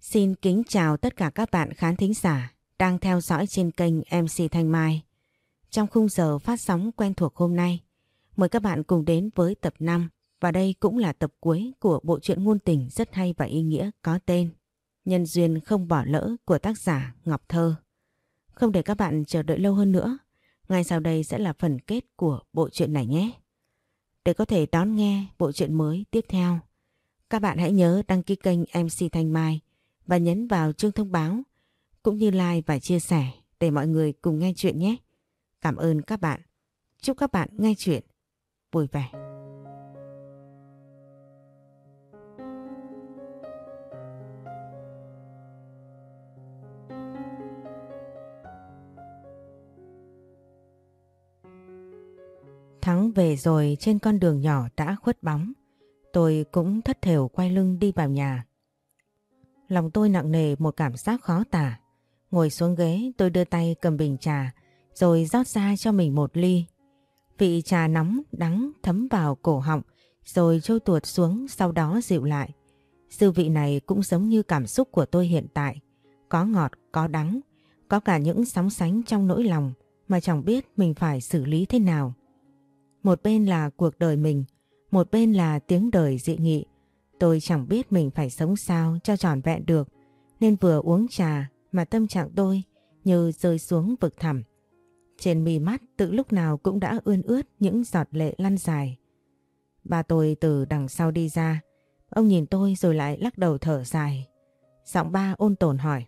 Xin kính chào tất cả các bạn khán thính giả đang theo dõi trên kênh MC Thanh Mai. Trong khung giờ phát sóng quen thuộc hôm nay, mời các bạn cùng đến với tập 5 và đây cũng là tập cuối của bộ truyện ngôn tình rất hay và ý nghĩa có tên Nhân duyên không bỏ lỡ của tác giả Ngọc Thơ. Không để các bạn chờ đợi lâu hơn nữa, ngay sau đây sẽ là phần kết của bộ truyện này nhé. Để có thể đón nghe bộ truyện mới tiếp theo, các bạn hãy nhớ đăng ký kênh MC Thanh Mai và nhấn vào chuông thông báo, cũng như like và chia sẻ để mọi người cùng nghe chuyện nhé. Cảm ơn các bạn. Chúc các bạn nghe chuyện vui vẻ. Thắng về rồi trên con đường nhỏ đã khuất bóng. Tôi cũng thất thểu quay lưng đi vào nhà. Lòng tôi nặng nề một cảm giác khó tả. Ngồi xuống ghế tôi đưa tay cầm bình trà rồi rót ra cho mình một ly. Vị trà nóng đắng thấm vào cổ họng rồi trôi tuột xuống sau đó dịu lại. Dư vị này cũng giống như cảm xúc của tôi hiện tại. Có ngọt, có đắng, có cả những sóng sánh trong nỗi lòng mà chẳng biết mình phải xử lý thế nào. Một bên là cuộc đời mình, một bên là tiếng đời dị nghị. Tôi chẳng biết mình phải sống sao cho tròn vẹn được, nên vừa uống trà mà tâm trạng tôi như rơi xuống vực thẳm. Trên mi mắt tự lúc nào cũng đã ươn ướt những giọt lệ lăn dài. Ba tôi từ đằng sau đi ra, ông nhìn tôi rồi lại lắc đầu thở dài. Giọng ba ôn tồn hỏi.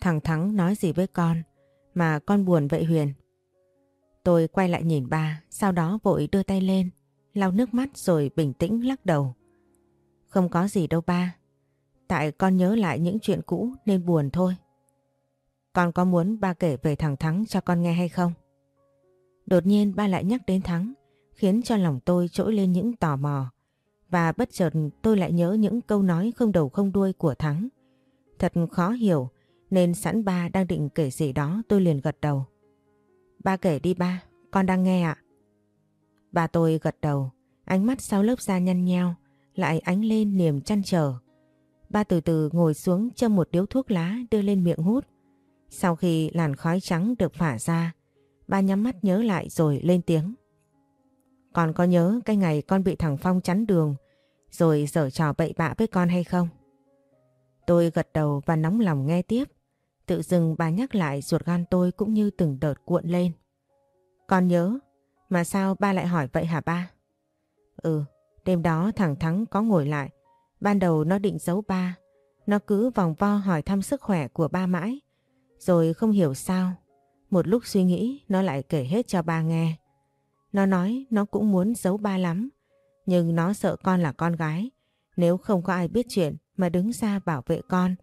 Thằng Thắng nói gì với con mà con buồn vậy Huyền? Tôi quay lại nhìn ba, sau đó vội đưa tay lên, lau nước mắt rồi bình tĩnh lắc đầu. Không có gì đâu ba, tại con nhớ lại những chuyện cũ nên buồn thôi. Con có muốn ba kể về thằng Thắng cho con nghe hay không? Đột nhiên ba lại nhắc đến Thắng, khiến cho lòng tôi trỗi lên những tò mò. Và bất chợt tôi lại nhớ những câu nói không đầu không đuôi của Thắng. Thật khó hiểu, nên sẵn ba đang định kể gì đó tôi liền gật đầu. Ba kể đi ba, con đang nghe ạ. Ba tôi gật đầu, ánh mắt sau lớp da nhăn nheo, lại ánh lên niềm chăn trở. Ba từ từ ngồi xuống châm một điếu thuốc lá đưa lên miệng hút. Sau khi làn khói trắng được phả ra, ba nhắm mắt nhớ lại rồi lên tiếng. Con có nhớ cái ngày con bị thằng Phong chắn đường rồi dở trò bậy bạ với con hay không? Tôi gật đầu và nóng lòng nghe tiếp. Tự dưng bà nhắc lại ruột gan tôi cũng như từng đợt cuộn lên. Con nhớ, mà sao ba lại hỏi vậy hả ba? Ừ, đêm đó thằng Thắng có ngồi lại. Ban đầu nó định giấu ba. Nó cứ vòng vo hỏi thăm sức khỏe của ba mãi. Rồi không hiểu sao. Một lúc suy nghĩ nó lại kể hết cho ba nghe. Nó nói nó cũng muốn giấu ba lắm. Nhưng nó sợ con là con gái. Nếu không có ai biết chuyện mà đứng ra bảo vệ con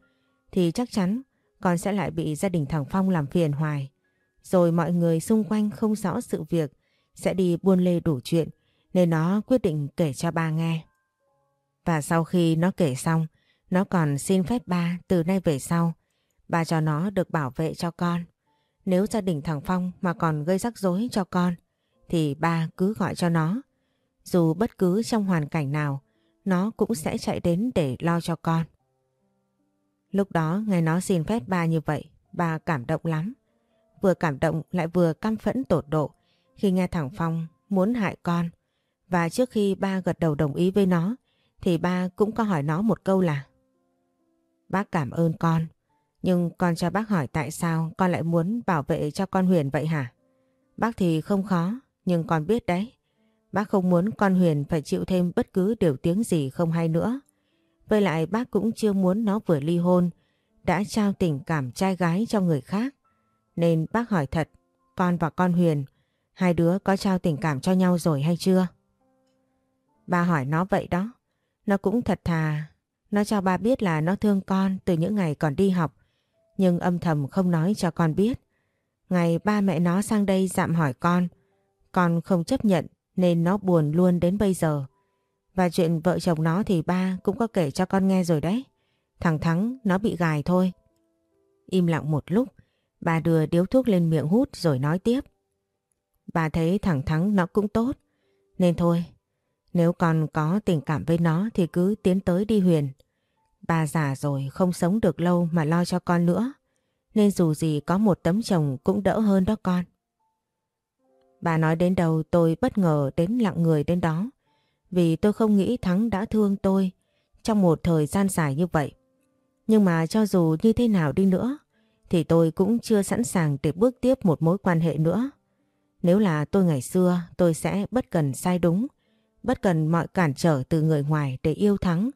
thì chắc chắn con sẽ lại bị gia đình thằng Phong làm phiền hoài. Rồi mọi người xung quanh không rõ sự việc sẽ đi buôn lê đủ chuyện nên nó quyết định kể cho ba nghe. Và sau khi nó kể xong, nó còn xin phép ba từ nay về sau, ba cho nó được bảo vệ cho con. Nếu gia đình thằng Phong mà còn gây rắc rối cho con, thì ba cứ gọi cho nó. Dù bất cứ trong hoàn cảnh nào, nó cũng sẽ chạy đến để lo cho con. Lúc đó nghe nó xin phép ba như vậy, ba cảm động lắm. Vừa cảm động lại vừa căm phẫn tột độ khi nghe thằng Phong muốn hại con. Và trước khi ba gật đầu đồng ý với nó, thì ba cũng có hỏi nó một câu là Bác cảm ơn con, nhưng con cho bác hỏi tại sao con lại muốn bảo vệ cho con Huyền vậy hả? Bác thì không khó, nhưng con biết đấy. Bác không muốn con Huyền phải chịu thêm bất cứ điều tiếng gì không hay nữa. Với lại bác cũng chưa muốn nó vừa ly hôn, đã trao tình cảm trai gái cho người khác. Nên bác hỏi thật, con và con Huyền, hai đứa có trao tình cảm cho nhau rồi hay chưa? Ba hỏi nó vậy đó, nó cũng thật thà, nó cho ba biết là nó thương con từ những ngày còn đi học, nhưng âm thầm không nói cho con biết. Ngày ba mẹ nó sang đây dạm hỏi con, con không chấp nhận nên nó buồn luôn đến bây giờ. Và chuyện vợ chồng nó thì ba cũng có kể cho con nghe rồi đấy. Thằng Thắng nó bị gài thôi. Im lặng một lúc, bà đưa điếu thuốc lên miệng hút rồi nói tiếp. Bà thấy thằng Thắng nó cũng tốt. Nên thôi, nếu con có tình cảm với nó thì cứ tiến tới đi Huyền. Bà già rồi không sống được lâu mà lo cho con nữa. Nên dù gì có một tấm chồng cũng đỡ hơn đó con. Bà nói đến đầu tôi bất ngờ đến lặng người đến đó. Vì tôi không nghĩ Thắng đã thương tôi trong một thời gian dài như vậy. Nhưng mà cho dù như thế nào đi nữa thì tôi cũng chưa sẵn sàng để bước tiếp một mối quan hệ nữa. Nếu là tôi ngày xưa tôi sẽ bất cần sai đúng, bất cần mọi cản trở từ người ngoài để yêu Thắng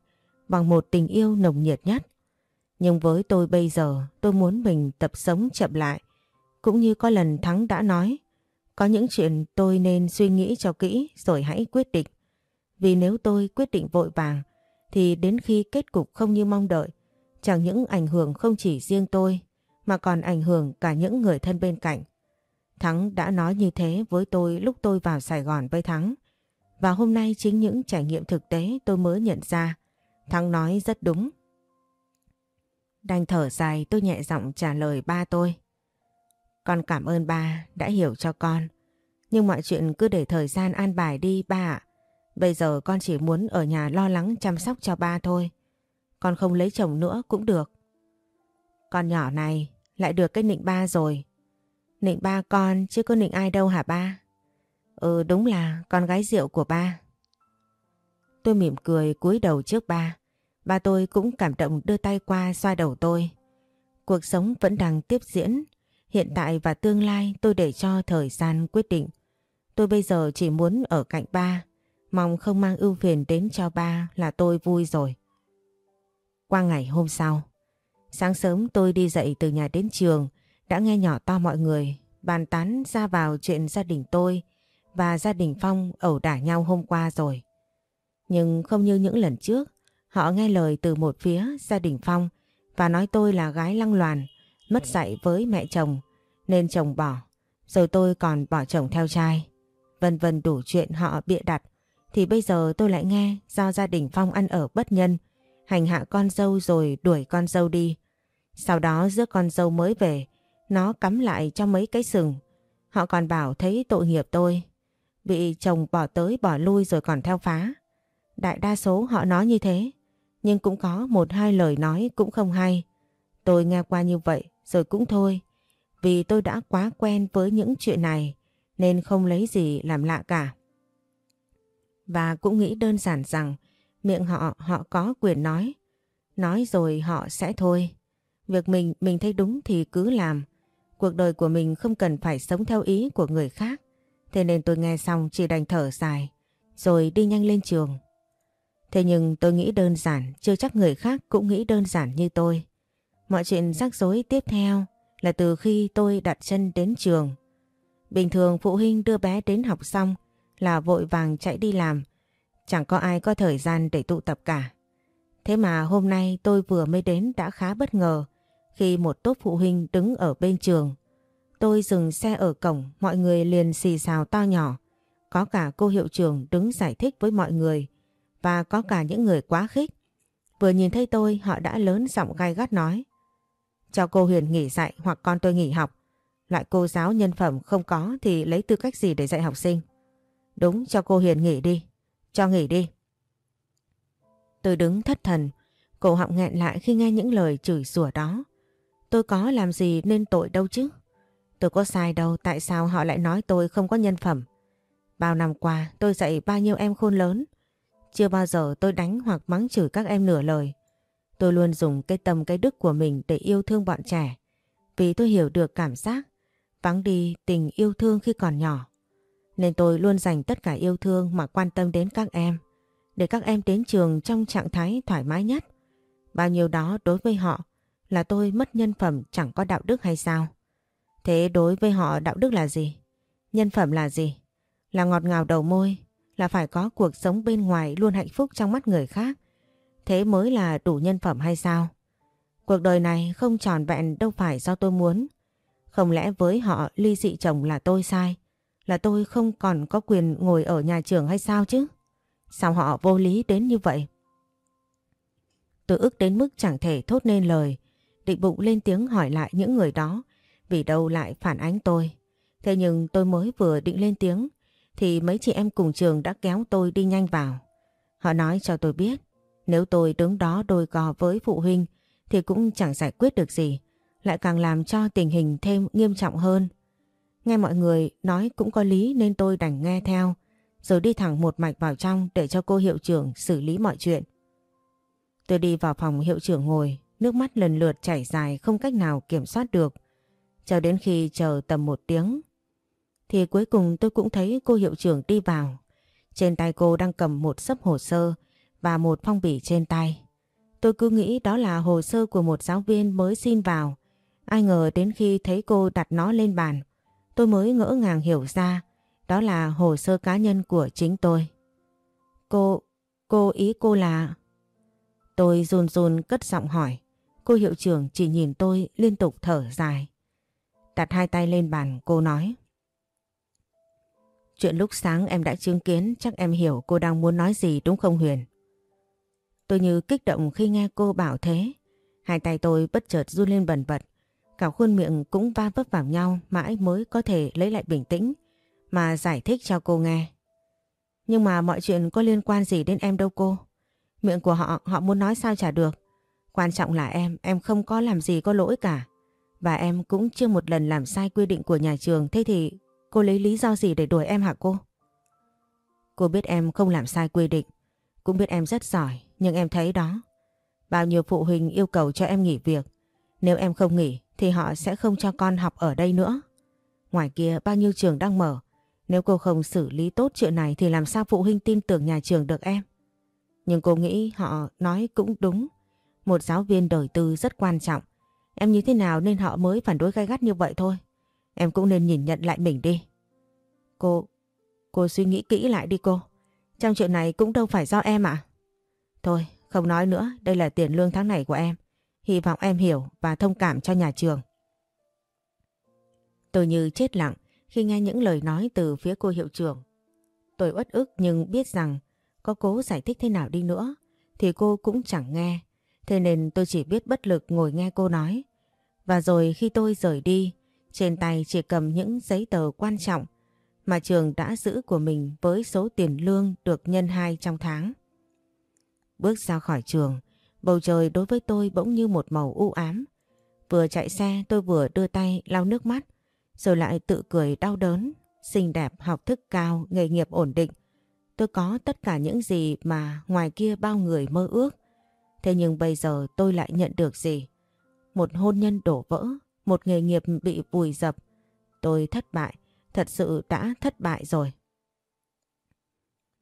bằng một tình yêu nồng nhiệt nhất. Nhưng với tôi bây giờ tôi muốn mình tập sống chậm lại. Cũng như có lần Thắng đã nói, có những chuyện tôi nên suy nghĩ cho kỹ rồi hãy quyết định. Vì nếu tôi quyết định vội vàng thì đến khi kết cục không như mong đợi, chẳng những ảnh hưởng không chỉ riêng tôi mà còn ảnh hưởng cả những người thân bên cạnh. Thắng đã nói như thế với tôi lúc tôi vào Sài Gòn với Thắng. Và hôm nay chính những trải nghiệm thực tế tôi mới nhận ra. Thắng nói rất đúng. Đành thở dài, tôi nhẹ giọng trả lời ba tôi. Con cảm ơn ba, đã hiểu cho con. Nhưng mọi chuyện cứ để thời gian an bài đi, ba ạ. Bây giờ con chỉ muốn ở nhà lo lắng chăm sóc cho ba thôi. Con không lấy chồng nữa cũng được. Con nhỏ này, lại được cái nịnh ba rồi. Nịnh ba con, chứ có nịnh ai đâu hả ba? Ừ đúng là con gái rượu của ba. Tôi mỉm cười cúi đầu trước ba. Ba tôi cũng cảm động đưa tay qua xoa đầu tôi. Cuộc sống vẫn đang tiếp diễn. Hiện tại và tương lai tôi để cho thời gian quyết định. Tôi bây giờ chỉ muốn ở cạnh ba. Mong không mang ưu phiền đến cho ba là tôi vui rồi. Qua ngày hôm sau, sáng sớm tôi đi dậy từ nhà đến trường, đã nghe nhỏ to mọi người bàn tán ra vào chuyện gia đình tôi và gia đình Phong ẩu đả nhau hôm qua rồi. Nhưng không như những lần trước, họ nghe lời từ một phía gia đình Phong và nói tôi là gái lăng loàn, mất dạy với mẹ chồng nên chồng bỏ, rồi tôi còn bỏ chồng theo trai. Vân vân đủ chuyện họ bịa đặt thì bây giờ tôi lại nghe do gia đình Phong ăn ở bất nhân, hành hạ con dâu rồi đuổi con dâu đi. Sau đó giữa con dâu mới về, nó cắm lại cho mấy cái sừng. Họ còn bảo thấy tội nghiệp tôi, bị chồng bỏ tới bỏ lui rồi còn theo phá. Đại đa số họ nói như thế, nhưng cũng có một hai lời nói cũng không hay. Tôi nghe qua như vậy rồi cũng thôi, vì tôi đã quá quen với những chuyện này nên không lấy gì làm lạ cả. Và cũng nghĩ đơn giản rằng miệng họ họ có quyền nói. Nói rồi họ sẽ thôi. Việc mình mình thấy đúng thì cứ làm. Cuộc đời của mình không cần phải sống theo ý của người khác. Thế nên tôi nghe xong chỉ đành thở dài rồi đi nhanh lên trường. Thế nhưng tôi nghĩ đơn giản, chưa chắc người khác cũng nghĩ đơn giản như tôi. Mọi chuyện rắc rối tiếp theo là từ khi tôi đặt chân đến trường. Bình thường phụ huynh đưa bé đến học xong là vội vàng chạy đi làm. Chẳng có ai có thời gian để tụ tập cả. Thế mà hôm nay tôi vừa mới đến đã khá bất ngờ khi một tốp phụ huynh đứng ở bên trường. Tôi dừng xe ở cổng, mọi người liền xì xào to nhỏ. Có cả cô hiệu trưởng đứng giải thích với mọi người và có cả những người quá khích. Vừa nhìn thấy tôi họ đã lớn giọng gai gắt nói Cho cô Huyền nghỉ dạy hoặc con tôi nghỉ học. Loại cô giáo nhân phẩm không có thì lấy tư cách gì để dạy học sinh. Đúng cho cô Huyền nghỉ đi. Cho nghỉ đi. Tôi đứng thất thần, cổ họng nghẹn lại khi nghe những lời chửi rủa đó. Tôi có làm gì nên tội đâu chứ. Tôi có sai đâu, tại sao họ lại nói tôi không có nhân phẩm. Bao năm qua, tôi dạy bao nhiêu em khôn lớn. Chưa bao giờ tôi đánh hoặc mắng chửi các em nửa lời. Tôi luôn dùng cái tâm cái đức của mình để yêu thương bọn trẻ. Vì tôi hiểu được cảm giác, vắng đi tình yêu thương khi còn nhỏ. Nên tôi luôn dành tất cả yêu thương mà quan tâm đến các em. Để các em đến trường trong trạng thái thoải mái nhất. Bao nhiêu đó đối với họ là tôi mất nhân phẩm chẳng có đạo đức hay sao? Thế đối với họ đạo đức là gì? Nhân phẩm là gì? Là ngọt ngào đầu môi, là phải có cuộc sống bên ngoài luôn hạnh phúc trong mắt người khác. Thế mới là đủ nhân phẩm hay sao? Cuộc đời này không tròn vẹn đâu phải do tôi muốn. Không lẽ với họ ly dị chồng là tôi sai? Là tôi không còn có quyền ngồi ở nhà trường hay sao chứ? Sao họ vô lý đến như vậy? Tôi ức đến mức chẳng thể thốt nên lời, định bụng lên tiếng hỏi lại những người đó vì đâu lại phản ánh tôi. Thế nhưng tôi mới vừa định lên tiếng thì mấy chị em cùng trường đã kéo tôi đi nhanh vào. Họ nói cho tôi biết Nếu tôi đứng đó đôi cò với phụ huynh thì cũng chẳng giải quyết được gì, lại càng làm cho tình hình thêm nghiêm trọng hơn. Nghe mọi người nói cũng có lý nên tôi đành nghe theo, rồi đi thẳng một mạch vào trong để cho cô hiệu trưởng xử lý mọi chuyện. Tôi đi vào phòng hiệu trưởng ngồi, nước mắt lần lượt chảy dài không cách nào kiểm soát được. Cho đến khi chờ tầm một tiếng, thì cuối cùng tôi cũng thấy cô hiệu trưởng đi vào. Trên tay cô đang cầm một sấp hồ sơ và một phong bì trên tay. Tôi cứ nghĩ đó là hồ sơ của một giáo viên mới xin vào. Ai ngờ đến khi thấy cô đặt nó lên bàn, tôi mới ngỡ ngàng hiểu ra đó là hồ sơ cá nhân của chính tôi. Cô, cô ý cô là... Tôi run run cất giọng hỏi. Cô hiệu trưởng chỉ nhìn tôi liên tục thở dài. Đặt hai tay lên bàn cô nói. Chuyện lúc sáng em đã chứng kiến chắc em hiểu cô đang muốn nói gì đúng không Huyền? Tôi như kích động khi nghe cô bảo thế. Hai tay tôi bất chợt run lên bần bật. Cả khuôn miệng cũng va vấp vào nhau mãi mới có thể lấy lại bình tĩnh mà giải thích cho cô nghe. Nhưng mà mọi chuyện có liên quan gì đến em đâu cô. Miệng của họ, họ muốn nói sao chả được. Quan trọng là em, em không có làm gì có lỗi cả. Và em cũng chưa một lần làm sai quy định của nhà trường. Thế thì cô lấy lý do gì để đuổi em hả cô? Cô biết em không làm sai quy định. Cũng biết em rất giỏi. Nhưng em thấy đó. Bao nhiêu phụ huynh yêu cầu cho em nghỉ việc. Nếu em không nghỉ thì họ sẽ không cho con học ở đây nữa. Ngoài kia, bao nhiêu trường đang mở. Nếu cô không xử lý tốt chuyện này thì làm sao phụ huynh tin tưởng nhà trường được em? Nhưng cô nghĩ họ nói cũng đúng. Một giáo viên đời tư rất quan trọng. Em như thế nào nên họ mới phản đối gay gắt như vậy thôi. Em cũng nên nhìn nhận lại mình đi. Cô, cô suy nghĩ kỹ lại đi cô. Trong chuyện này cũng đâu phải do em ạ. Thôi, không nói nữa, đây là tiền lương tháng này của em. Hy vọng em hiểu và thông cảm cho nhà trường. Tôi như chết lặng khi nghe những lời nói từ phía cô hiệu trưởng. Tôi uất ức nhưng biết rằng có cố giải thích thế nào đi nữa thì cô cũng chẳng nghe. Thế nên tôi chỉ biết bất lực ngồi nghe cô nói. Và rồi khi tôi rời đi, trên tay chỉ cầm những giấy tờ quan trọng mà trường đã giữ của mình với số tiền lương được nhân hai trong tháng. Bước ra khỏi trường, bầu trời đối với tôi bỗng như một màu u ám. Vừa chạy xe tôi vừa đưa tay lau nước mắt, rồi lại tự cười đau đớn, xinh đẹp, học thức cao, nghề nghiệp ổn định. Tôi có tất cả những gì mà ngoài kia bao người mơ ước. Thế nhưng bây giờ tôi lại nhận được gì? Một hôn nhân đổ vỡ, một nghề nghiệp bị vùi dập. Tôi thất bại, thật sự đã thất bại rồi.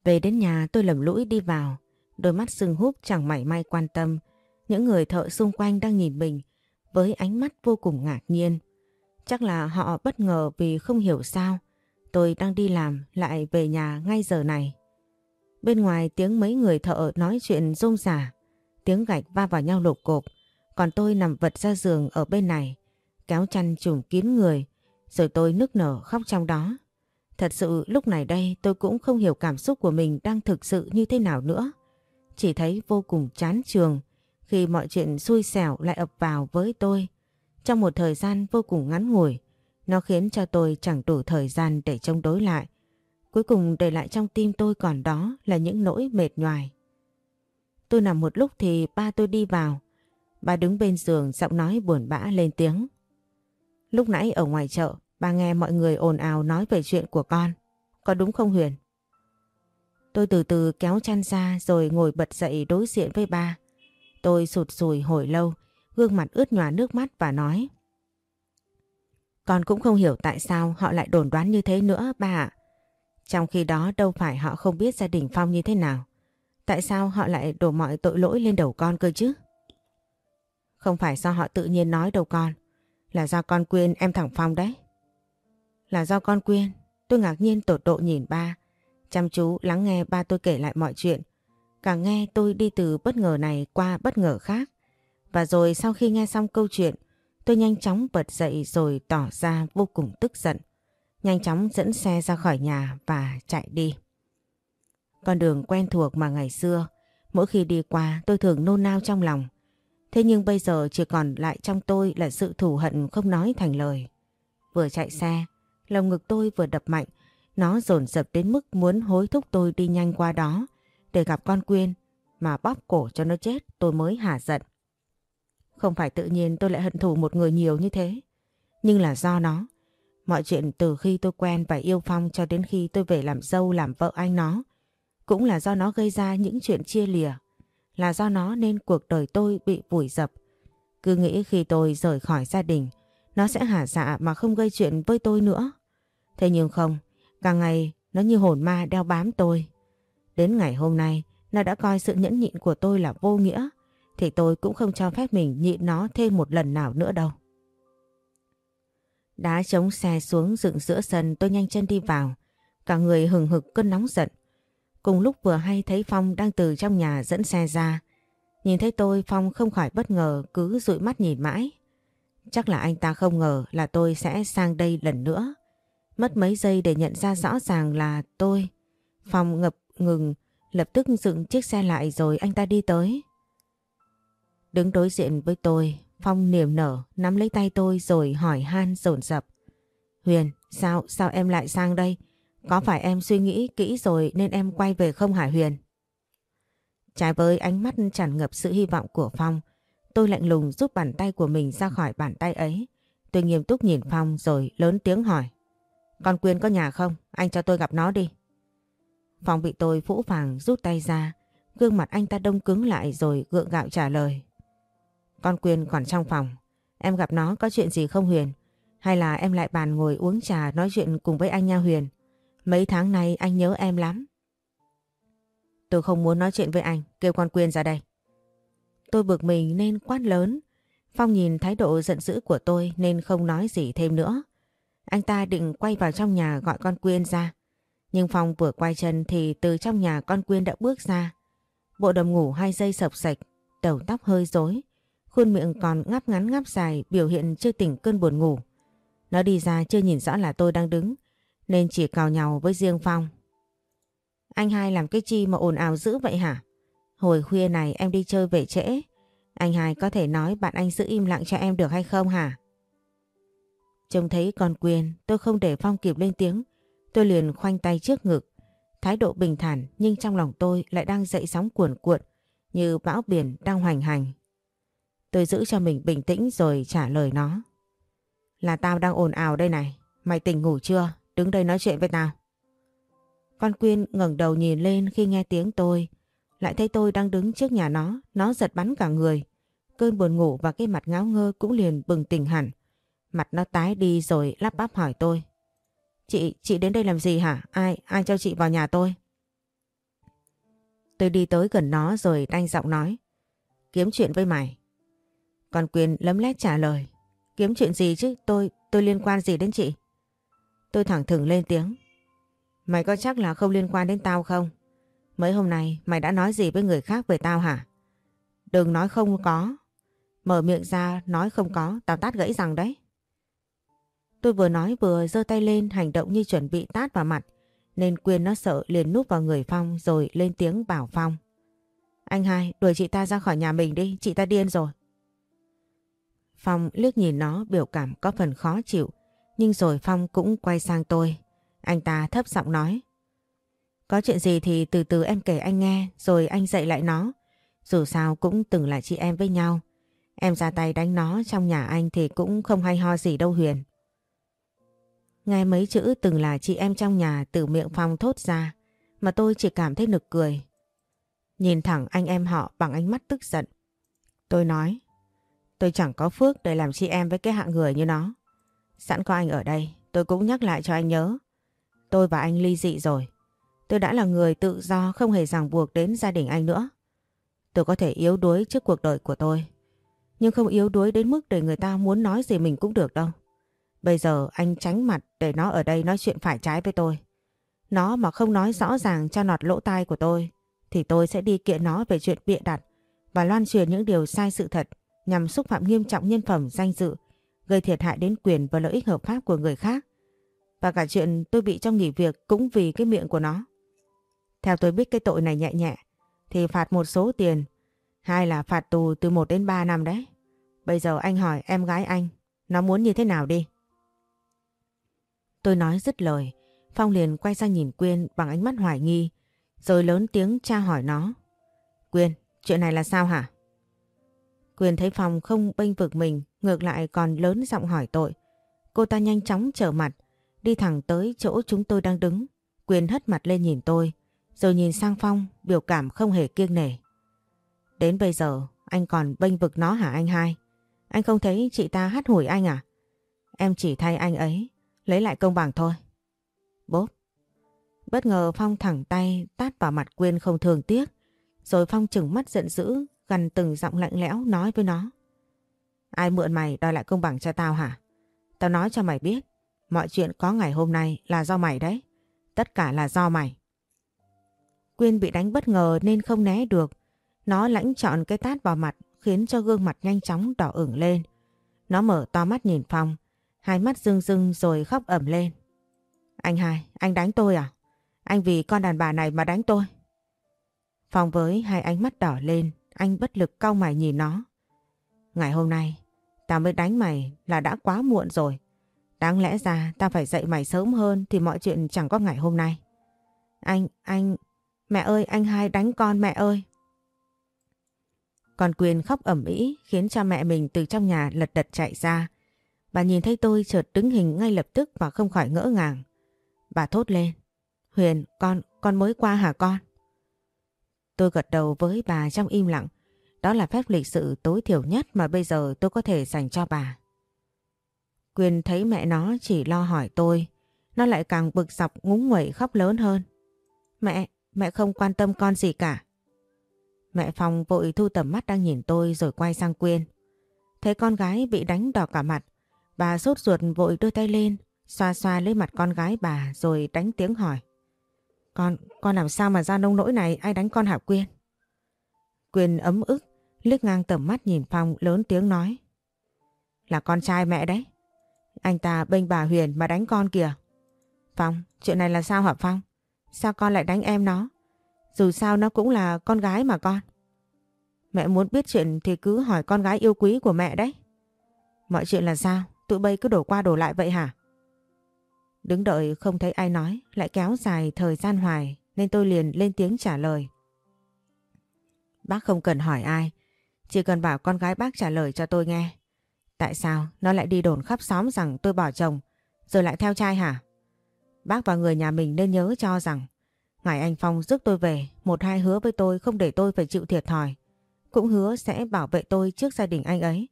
Về đến nhà tôi lầm lũi đi vào, đôi mắt sưng húp chẳng mảy may quan tâm. Những người thợ xung quanh đang nhìn mình với ánh mắt vô cùng ngạc nhiên. Chắc là họ bất ngờ vì không hiểu sao tôi đang đi làm lại về nhà ngay giờ này. Bên ngoài tiếng mấy người thợ nói chuyện rôm rả, tiếng gạch va vào nhau lộp cộp, còn tôi nằm vật ra giường ở bên này, kéo chăn trùm kín người, rồi tôi nức nở khóc trong đó. Thật sự lúc này đây tôi cũng không hiểu cảm xúc của mình đang thực sự như thế nào nữa. Chỉ thấy vô cùng chán trường khi mọi chuyện xui xẻo lại ập vào với tôi. Trong một thời gian vô cùng ngắn ngủi, nó khiến cho tôi chẳng đủ thời gian để chống đối lại. Cuối cùng để lại trong tim tôi còn đó là những nỗi mệt nhoài. Tôi nằm một lúc thì ba tôi đi vào. Ba đứng bên giường giọng nói buồn bã lên tiếng. Lúc nãy ở ngoài chợ, ba nghe mọi người ồn ào nói về chuyện của con. Có đúng không Huyền? Tôi từ từ kéo chăn ra rồi ngồi bật dậy đối diện với ba. Tôi sụt sùi hồi lâu, gương mặt ướt nhòa nước mắt và nói. Con cũng không hiểu tại sao họ lại đồn đoán như thế nữa ba ạ. Trong khi đó đâu phải họ không biết gia đình Phong như thế nào. Tại sao họ lại đổ mọi tội lỗi lên đầu con cơ chứ? Không phải do họ tự nhiên nói đâu con. Là do con quên em thẳng Phong đấy. Là do con quên. Tôi ngạc nhiên tột độ nhìn ba. Chăm chú lắng nghe ba tôi kể lại mọi chuyện. Càng nghe tôi đi từ bất ngờ này qua bất ngờ khác. Và rồi sau khi nghe xong câu chuyện, tôi nhanh chóng bật dậy rồi tỏ ra vô cùng tức giận nhanh chóng dẫn xe ra khỏi nhà và chạy đi. Con đường quen thuộc mà ngày xưa, mỗi khi đi qua tôi thường nôn nao trong lòng. Thế nhưng bây giờ chỉ còn lại trong tôi là sự thù hận không nói thành lời. Vừa chạy xe, lòng ngực tôi vừa đập mạnh, nó dồn dập đến mức muốn hối thúc tôi đi nhanh qua đó để gặp con Quyên mà bóp cổ cho nó chết tôi mới hả giận. Không phải tự nhiên tôi lại hận thù một người nhiều như thế. Nhưng là do nó. Mọi chuyện từ khi tôi quen và yêu Phong cho đến khi tôi về làm dâu làm vợ anh nó. Cũng là do nó gây ra những chuyện chia lìa. Là do nó nên cuộc đời tôi bị vùi dập. Cứ nghĩ khi tôi rời khỏi gia đình, nó sẽ hả dạ mà không gây chuyện với tôi nữa. Thế nhưng không, càng ngày nó như hồn ma đeo bám tôi. Đến ngày hôm nay, nó đã coi sự nhẫn nhịn của tôi là vô nghĩa, thì tôi cũng không cho phép mình nhịn nó thêm một lần nào nữa đâu. Đá chống xe xuống dựng giữa sân tôi nhanh chân đi vào, cả người hừng hực cơn nóng giận. Cùng lúc vừa hay thấy Phong đang từ trong nhà dẫn xe ra. Nhìn thấy tôi Phong không khỏi bất ngờ cứ dụi mắt nhìn mãi. Chắc là anh ta không ngờ là tôi sẽ sang đây lần nữa. Mất mấy giây để nhận ra rõ ràng là tôi. Phong ngập ngừng, lập tức dựng chiếc xe lại rồi anh ta đi tới. Đứng đối diện với tôi, Phong niềm nở, nắm lấy tay tôi rồi hỏi han dồn dập. Huyền, sao, sao em lại sang đây? Có phải em suy nghĩ kỹ rồi nên em quay về không hải Huyền? Trái với ánh mắt tràn ngập sự hy vọng của Phong, tôi lạnh lùng rút bàn tay của mình ra khỏi bàn tay ấy. Tôi nghiêm túc nhìn Phong rồi lớn tiếng hỏi. Con Quyên có nhà không? Anh cho tôi gặp nó đi. Phong bị tôi phũ phàng rút tay ra, gương mặt anh ta đông cứng lại rồi gượng gạo trả lời. Con Quyên còn trong phòng, em gặp nó có chuyện gì không Huyền? Hay là em lại bàn ngồi uống trà nói chuyện cùng với anh nha Huyền? Mấy tháng này anh nhớ em lắm. Tôi không muốn nói chuyện với anh, kêu con Quyên ra đây. Tôi bực mình nên quát lớn. Phong nhìn thái độ giận dữ của tôi nên không nói gì thêm nữa. Anh ta định quay vào trong nhà gọi con Quyên ra. Nhưng Phong vừa quay chân thì từ trong nhà con Quyên đã bước ra. Bộ đầm ngủ hai dây sập sạch, đầu tóc hơi rối, khuôn miệng còn ngắp ngắn ngắp dài biểu hiện chưa tỉnh cơn buồn ngủ. Nó đi ra chưa nhìn rõ là tôi đang đứng, nên chỉ cào nhau với riêng Phong. Anh hai làm cái chi mà ồn ào dữ vậy hả? Hồi khuya này em đi chơi về trễ. Anh hai có thể nói bạn anh giữ im lặng cho em được hay không hả? Trông thấy con quyền tôi không để Phong kịp lên tiếng. Tôi liền khoanh tay trước ngực. Thái độ bình thản nhưng trong lòng tôi lại đang dậy sóng cuồn cuộn, như bão biển đang hoành hành. Tôi giữ cho mình bình tĩnh rồi trả lời nó. Là tao đang ồn ào đây này. Mày tỉnh ngủ chưa? Đứng đây nói chuyện với tao. Con Quyên ngẩng đầu nhìn lên khi nghe tiếng tôi. Lại thấy tôi đang đứng trước nhà nó. Nó giật bắn cả người. Cơn buồn ngủ và cái mặt ngáo ngơ cũng liền bừng tỉnh hẳn. Mặt nó tái đi rồi lắp bắp hỏi tôi. Chị, chị đến đây làm gì hả? Ai, ai cho chị vào nhà tôi? Tôi đi tới gần nó rồi đanh giọng nói. Kiếm chuyện với mày. Còn Quyên lấm lét trả lời. Kiếm chuyện gì chứ? Tôi, tôi liên quan gì đến chị? Tôi thẳng thừng lên tiếng. Mày có chắc là không liên quan đến tao không? Mấy hôm nay mày đã nói gì với người khác về tao hả? Đừng nói không có. Mở miệng ra nói không có, tao tát gãy rằng đấy. Tôi vừa nói vừa giơ tay lên hành động như chuẩn bị tát vào mặt. Nên Quyên nó sợ liền núp vào người Phong rồi lên tiếng bảo Phong. Anh hai, đuổi chị ta ra khỏi nhà mình đi, chị ta điên rồi. Phong liếc nhìn nó biểu cảm có phần khó chịu. Nhưng rồi Phong cũng quay sang tôi. Anh ta thấp giọng nói. Có chuyện gì thì từ từ em kể anh nghe rồi anh dạy lại nó. Dù sao cũng từng là chị em với nhau. Em ra tay đánh nó trong nhà anh thì cũng không hay ho gì đâu Huyền. Nghe mấy chữ từng là chị em trong nhà từ miệng Phong thốt ra mà tôi chỉ cảm thấy nực cười. Nhìn thẳng anh em họ bằng ánh mắt tức giận. Tôi nói, tôi chẳng có phước để làm chị em với cái hạng người như nó. Sẵn có anh ở đây, tôi cũng nhắc lại cho anh nhớ. Tôi và anh ly dị rồi. Tôi đã là người tự do không hề ràng buộc đến gia đình anh nữa. Tôi có thể yếu đuối trước cuộc đời của tôi. Nhưng không yếu đuối đến mức để người ta muốn nói gì mình cũng được đâu. Bây giờ anh tránh mặt để nó ở đây nói chuyện phải trái với tôi. Nó mà không nói rõ ràng cho nọt lỗ tai của tôi thì tôi sẽ đi kiện nó về chuyện bịa đặt và loan truyền những điều sai sự thật nhằm xúc phạm nghiêm trọng nhân phẩm danh dự gây thiệt hại đến quyền và lợi ích hợp pháp của người khác. Và cả chuyện tôi bị cho nghỉ việc cũng vì cái miệng của nó. Theo tôi biết cái tội này nhẹ nhẹ thì phạt một số tiền hai là phạt tù từ 1 đến 3 năm đấy. Bây giờ anh hỏi em gái anh nó muốn như thế nào đi? Tôi nói dứt lời, Phong liền quay sang nhìn Quyên bằng ánh mắt hoài nghi, rồi lớn tiếng tra hỏi nó. Quyên, chuyện này là sao hả? Quyền thấy Phong không bênh vực mình, ngược lại còn lớn giọng hỏi tội. Cô ta nhanh chóng trở mặt, đi thẳng tới chỗ chúng tôi đang đứng. Quyền hất mặt lên nhìn tôi, rồi nhìn sang Phong, biểu cảm không hề kiêng nể. Đến bây giờ, anh còn bênh vực nó hả anh hai? Anh không thấy chị ta hát hủi anh à? Em chỉ thay anh ấy, lấy lại công bằng thôi. Bốp. Bất ngờ Phong thẳng tay tát vào mặt Quyên không thường tiếc. Rồi Phong chừng mắt giận dữ, gần từng giọng lạnh lẽo nói với nó. Ai mượn mày đòi lại công bằng cho tao hả? Tao nói cho mày biết, mọi chuyện có ngày hôm nay là do mày đấy. Tất cả là do mày. Quyên bị đánh bất ngờ nên không né được. Nó lãnh chọn cái tát vào mặt khiến cho gương mặt nhanh chóng đỏ ửng lên. Nó mở to mắt nhìn Phong, hai mắt rưng rưng rồi khóc ẩm lên. Anh hai, anh đánh tôi à? Anh vì con đàn bà này mà đánh tôi. Phong với hai ánh mắt đỏ lên, anh bất lực cau mày nhìn nó. Ngày hôm nay, tao mới đánh mày là đã quá muộn rồi. Đáng lẽ ra tao phải dạy mày sớm hơn thì mọi chuyện chẳng có ngày hôm nay. Anh, anh, mẹ ơi, anh hai đánh con mẹ ơi. Còn Quyền khóc ẩm ý khiến cha mẹ mình từ trong nhà lật đật chạy ra. Bà nhìn thấy tôi chợt đứng hình ngay lập tức và không khỏi ngỡ ngàng. Bà thốt lên. Huyền, con, con mới qua hả con? Tôi gật đầu với bà trong im lặng. Đó là phép lịch sự tối thiểu nhất mà bây giờ tôi có thể dành cho bà. Quyền thấy mẹ nó chỉ lo hỏi tôi. Nó lại càng bực dọc ngúng nguẩy khóc lớn hơn. Mẹ, mẹ không quan tâm con gì cả. Mẹ Phong vội thu tầm mắt đang nhìn tôi rồi quay sang Quyên. Thấy con gái bị đánh đỏ cả mặt, bà sốt ruột vội đưa tay lên, xoa xoa lấy mặt con gái bà rồi đánh tiếng hỏi. Con, con làm sao mà ra nông nỗi này ai đánh con hả Quyên? Quyên ấm ức, liếc ngang tầm mắt nhìn Phong lớn tiếng nói. Là con trai mẹ đấy. Anh ta bênh bà Huyền mà đánh con kìa. Phong, chuyện này là sao hả Phong? Sao con lại đánh em nó? Dù sao nó cũng là con gái mà con. Mẹ muốn biết chuyện thì cứ hỏi con gái yêu quý của mẹ đấy. Mọi chuyện là sao? Tụi bay cứ đổ qua đổ lại vậy hả? Đứng đợi không thấy ai nói, lại kéo dài thời gian hoài nên tôi liền lên tiếng trả lời. Bác không cần hỏi ai, chỉ cần bảo con gái bác trả lời cho tôi nghe. Tại sao nó lại đi đồn khắp xóm rằng tôi bỏ chồng rồi lại theo trai hả? Bác và người nhà mình nên nhớ cho rằng Ngày anh Phong rước tôi về, một hai hứa với tôi không để tôi phải chịu thiệt thòi. Cũng hứa sẽ bảo vệ tôi trước gia đình anh ấy.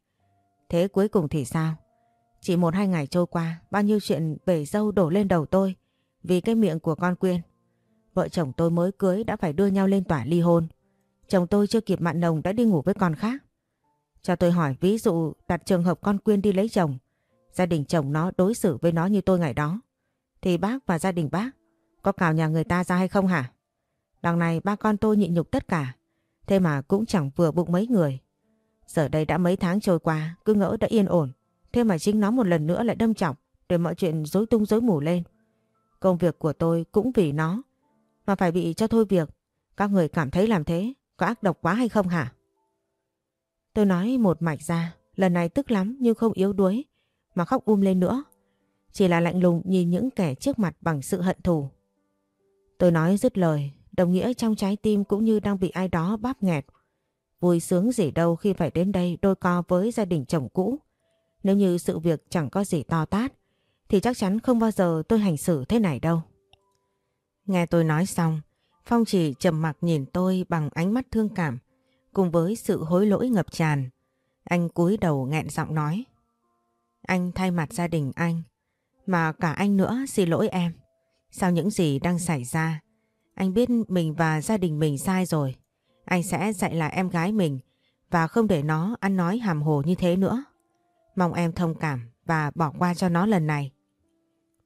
Thế cuối cùng thì sao? Chỉ một hai ngày trôi qua, bao nhiêu chuyện bể dâu đổ lên đầu tôi vì cái miệng của con Quyên. Vợ chồng tôi mới cưới đã phải đưa nhau lên tòa ly hôn. Chồng tôi chưa kịp mặn nồng đã đi ngủ với con khác. Cho tôi hỏi ví dụ đặt trường hợp con Quyên đi lấy chồng, gia đình chồng nó đối xử với nó như tôi ngày đó. Thì bác và gia đình bác có cào nhà người ta ra hay không hả? Đằng này ba con tôi nhịn nhục tất cả. Thế mà cũng chẳng vừa bụng mấy người. Giờ đây đã mấy tháng trôi qua, cứ ngỡ đã yên ổn. Thế mà chính nó một lần nữa lại đâm trọng để mọi chuyện rối tung rối mù lên. Công việc của tôi cũng vì nó mà phải bị cho thôi việc. Các người cảm thấy làm thế có ác độc quá hay không hả? Tôi nói một mạch ra, lần này tức lắm nhưng không yếu đuối mà khóc um lên nữa. Chỉ là lạnh lùng nhìn những kẻ trước mặt bằng sự hận thù. Tôi nói dứt lời, đồng nghĩa trong trái tim cũng như đang bị ai đó bóp nghẹt. Vui sướng gì đâu khi phải đến đây đôi co với gia đình chồng cũ. Nếu như sự việc chẳng có gì to tát, thì chắc chắn không bao giờ tôi hành xử thế này đâu. Nghe tôi nói xong, Phong chỉ trầm mặc nhìn tôi bằng ánh mắt thương cảm, cùng với sự hối lỗi ngập tràn. Anh cúi đầu nghẹn giọng nói. Anh thay mặt gia đình anh, mà cả anh nữa xin lỗi em. Sau những gì đang xảy ra, anh biết mình và gia đình mình sai rồi. Anh sẽ dạy lại em gái mình và không để nó ăn nói hàm hồ như thế nữa. Mong em thông cảm và bỏ qua cho nó lần này.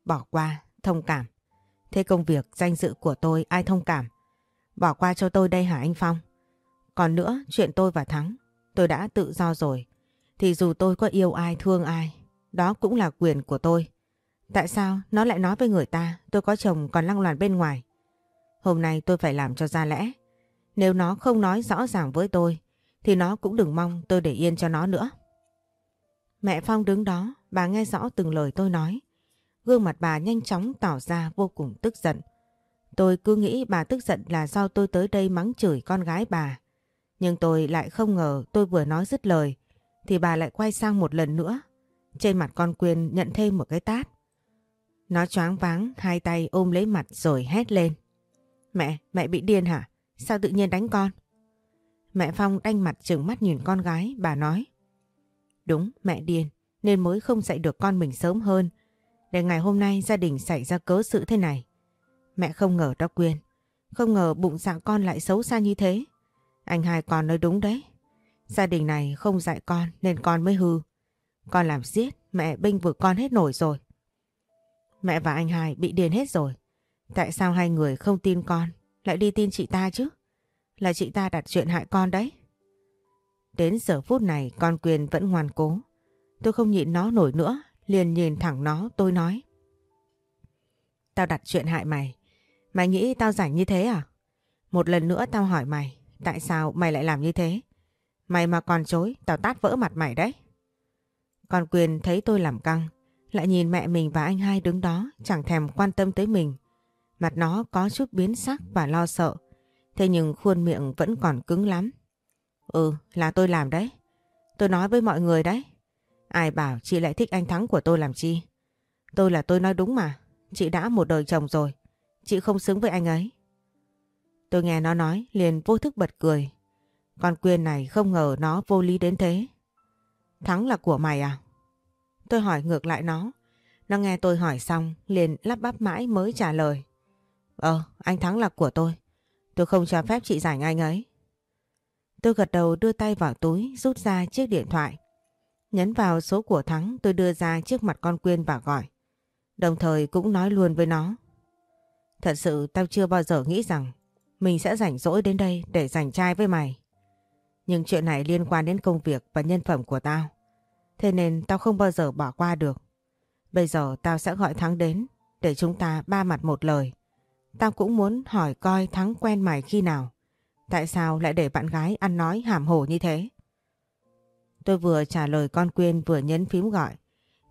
Bỏ qua, thông cảm. Thế công việc, danh dự của tôi ai thông cảm? Bỏ qua cho tôi đây hả anh Phong? Còn nữa, chuyện tôi và Thắng, tôi đã tự do rồi. Thì dù tôi có yêu ai, thương ai, đó cũng là quyền của tôi. Tại sao nó lại nói với người ta tôi có chồng còn lăng loàn bên ngoài? Hôm nay tôi phải làm cho ra lẽ. Nếu nó không nói rõ ràng với tôi thì nó cũng đừng mong tôi để yên cho nó nữa. Mẹ Phong đứng đó, bà nghe rõ từng lời tôi nói. Gương mặt bà nhanh chóng tỏ ra vô cùng tức giận. Tôi cứ nghĩ bà tức giận là do tôi tới đây mắng chửi con gái bà. Nhưng tôi lại không ngờ tôi vừa nói dứt lời thì bà lại quay sang một lần nữa. Trên mặt con Quyên nhận thêm một cái tát. Nó choáng váng, hai tay ôm lấy mặt rồi hét lên. Mẹ, mẹ bị điên hả? Sao tự nhiên đánh con? Mẹ Phong đanh mặt trừng mắt nhìn con gái, bà nói. Đúng, mẹ điên, nên mới không dạy được con mình sớm hơn. Để ngày hôm nay gia đình xảy ra cớ sự thế này. Mẹ không ngờ đó Quyên. Không ngờ bụng dạ con lại xấu xa như thế. Anh hai con nói đúng đấy. Gia đình này không dạy con nên con mới hư. Con làm giết, mẹ binh vực con hết nổi rồi. Mẹ và anh hai bị điên hết rồi. Tại sao hai người không tin con, lại đi tin chị ta chứ? Là chị ta đặt chuyện hại con đấy. Đến giờ phút này con Quyền vẫn ngoan cố. Tôi không nhịn nó nổi nữa, liền nhìn thẳng nó tôi nói. Tao đặt chuyện hại mày. Mày nghĩ tao rảnh như thế à? Một lần nữa tao hỏi mày, tại sao mày lại làm như thế? Mày mà còn chối, tao tát vỡ mặt mày đấy. Con Quyền thấy tôi làm căng, lại nhìn mẹ mình và anh hai đứng đó chẳng thèm quan tâm tới mình. Mặt nó có chút biến sắc và lo sợ. Thế nhưng khuôn miệng vẫn còn cứng lắm. Ừ, là tôi làm đấy. Tôi nói với mọi người đấy. Ai bảo chị lại thích anh Thắng của tôi làm chi? Tôi là tôi nói đúng mà. Chị đã một đời chồng rồi. Chị không xứng với anh ấy. Tôi nghe nó nói liền vô thức bật cười. Con Quyên này không ngờ nó vô lý đến thế. Thắng là của mày à? Tôi hỏi ngược lại nó. Nó nghe tôi hỏi xong liền lắp bắp mãi mới trả lời. Ờ, anh Thắng là của tôi. Tôi không cho phép chị giành anh ấy. Tôi gật đầu đưa tay vào túi, rút ra chiếc điện thoại. Nhấn vào số của Thắng, tôi đưa ra trước mặt con Quyên và gọi. Đồng thời cũng nói luôn với nó. Thật sự tao chưa bao giờ nghĩ rằng mình sẽ rảnh rỗi đến đây để giành trai với mày. Nhưng chuyện này liên quan đến công việc và nhân phẩm của tao. Thế nên tao không bao giờ bỏ qua được. Bây giờ tao sẽ gọi Thắng đến để chúng ta ba mặt một lời. Tao cũng muốn hỏi coi Thắng quen mày khi nào. Tại sao lại để bạn gái ăn nói hàm hổ như thế? Tôi vừa trả lời con Quyên vừa nhấn phím gọi.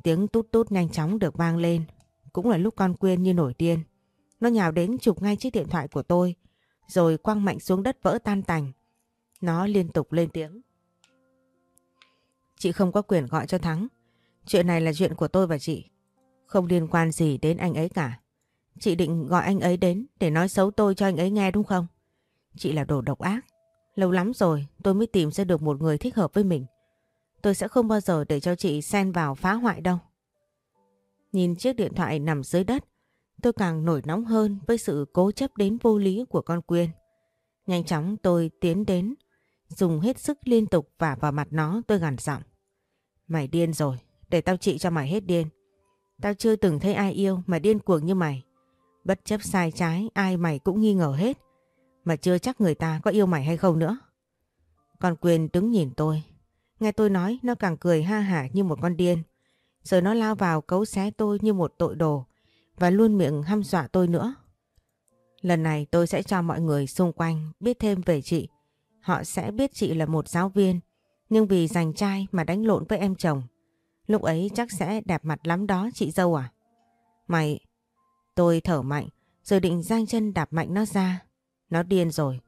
Tiếng tút tút nhanh chóng được vang lên. Cũng là lúc con Quyên như nổi điên. Nó nhào đến chụp ngay chiếc điện thoại của tôi. Rồi quăng mạnh xuống đất vỡ tan tành. Nó liên tục lên tiếng. Chị không có quyền gọi cho Thắng. Chuyện này là chuyện của tôi và chị. Không liên quan gì đến anh ấy cả. Chị định gọi anh ấy đến để nói xấu tôi cho anh ấy nghe đúng không? Chị là đồ độc ác. Lâu lắm rồi tôi mới tìm ra được một người thích hợp với mình. Tôi sẽ không bao giờ để cho chị xen vào phá hoại đâu. Nhìn chiếc điện thoại nằm dưới đất, tôi càng nổi nóng hơn với sự cố chấp đến vô lý của con Quyên. Nhanh chóng tôi tiến đến, dùng hết sức liên tục vả vào mặt nó tôi gằn giọng. Mày điên rồi, để tao trị cho mày hết điên. Tao chưa từng thấy ai yêu mà điên cuồng như mày. Bất chấp sai trái ai mày cũng nghi ngờ hết. Mà chưa chắc người ta có yêu mày hay không nữa. Con Quyền đứng nhìn tôi. Nghe tôi nói, nó càng cười ha hả như một con điên. Rồi nó lao vào cấu xé tôi như một tội đồ. Và luôn miệng hăm dọa tôi nữa. Lần này tôi sẽ cho mọi người xung quanh biết thêm về chị. Họ sẽ biết chị là một giáo viên. Nhưng vì giành trai mà đánh lộn với em chồng. Lúc ấy chắc sẽ đẹp mặt lắm đó, chị dâu à? Mày... Tôi thở mạnh, rồi định giang chân đạp mạnh nó ra. Nó điên rồi.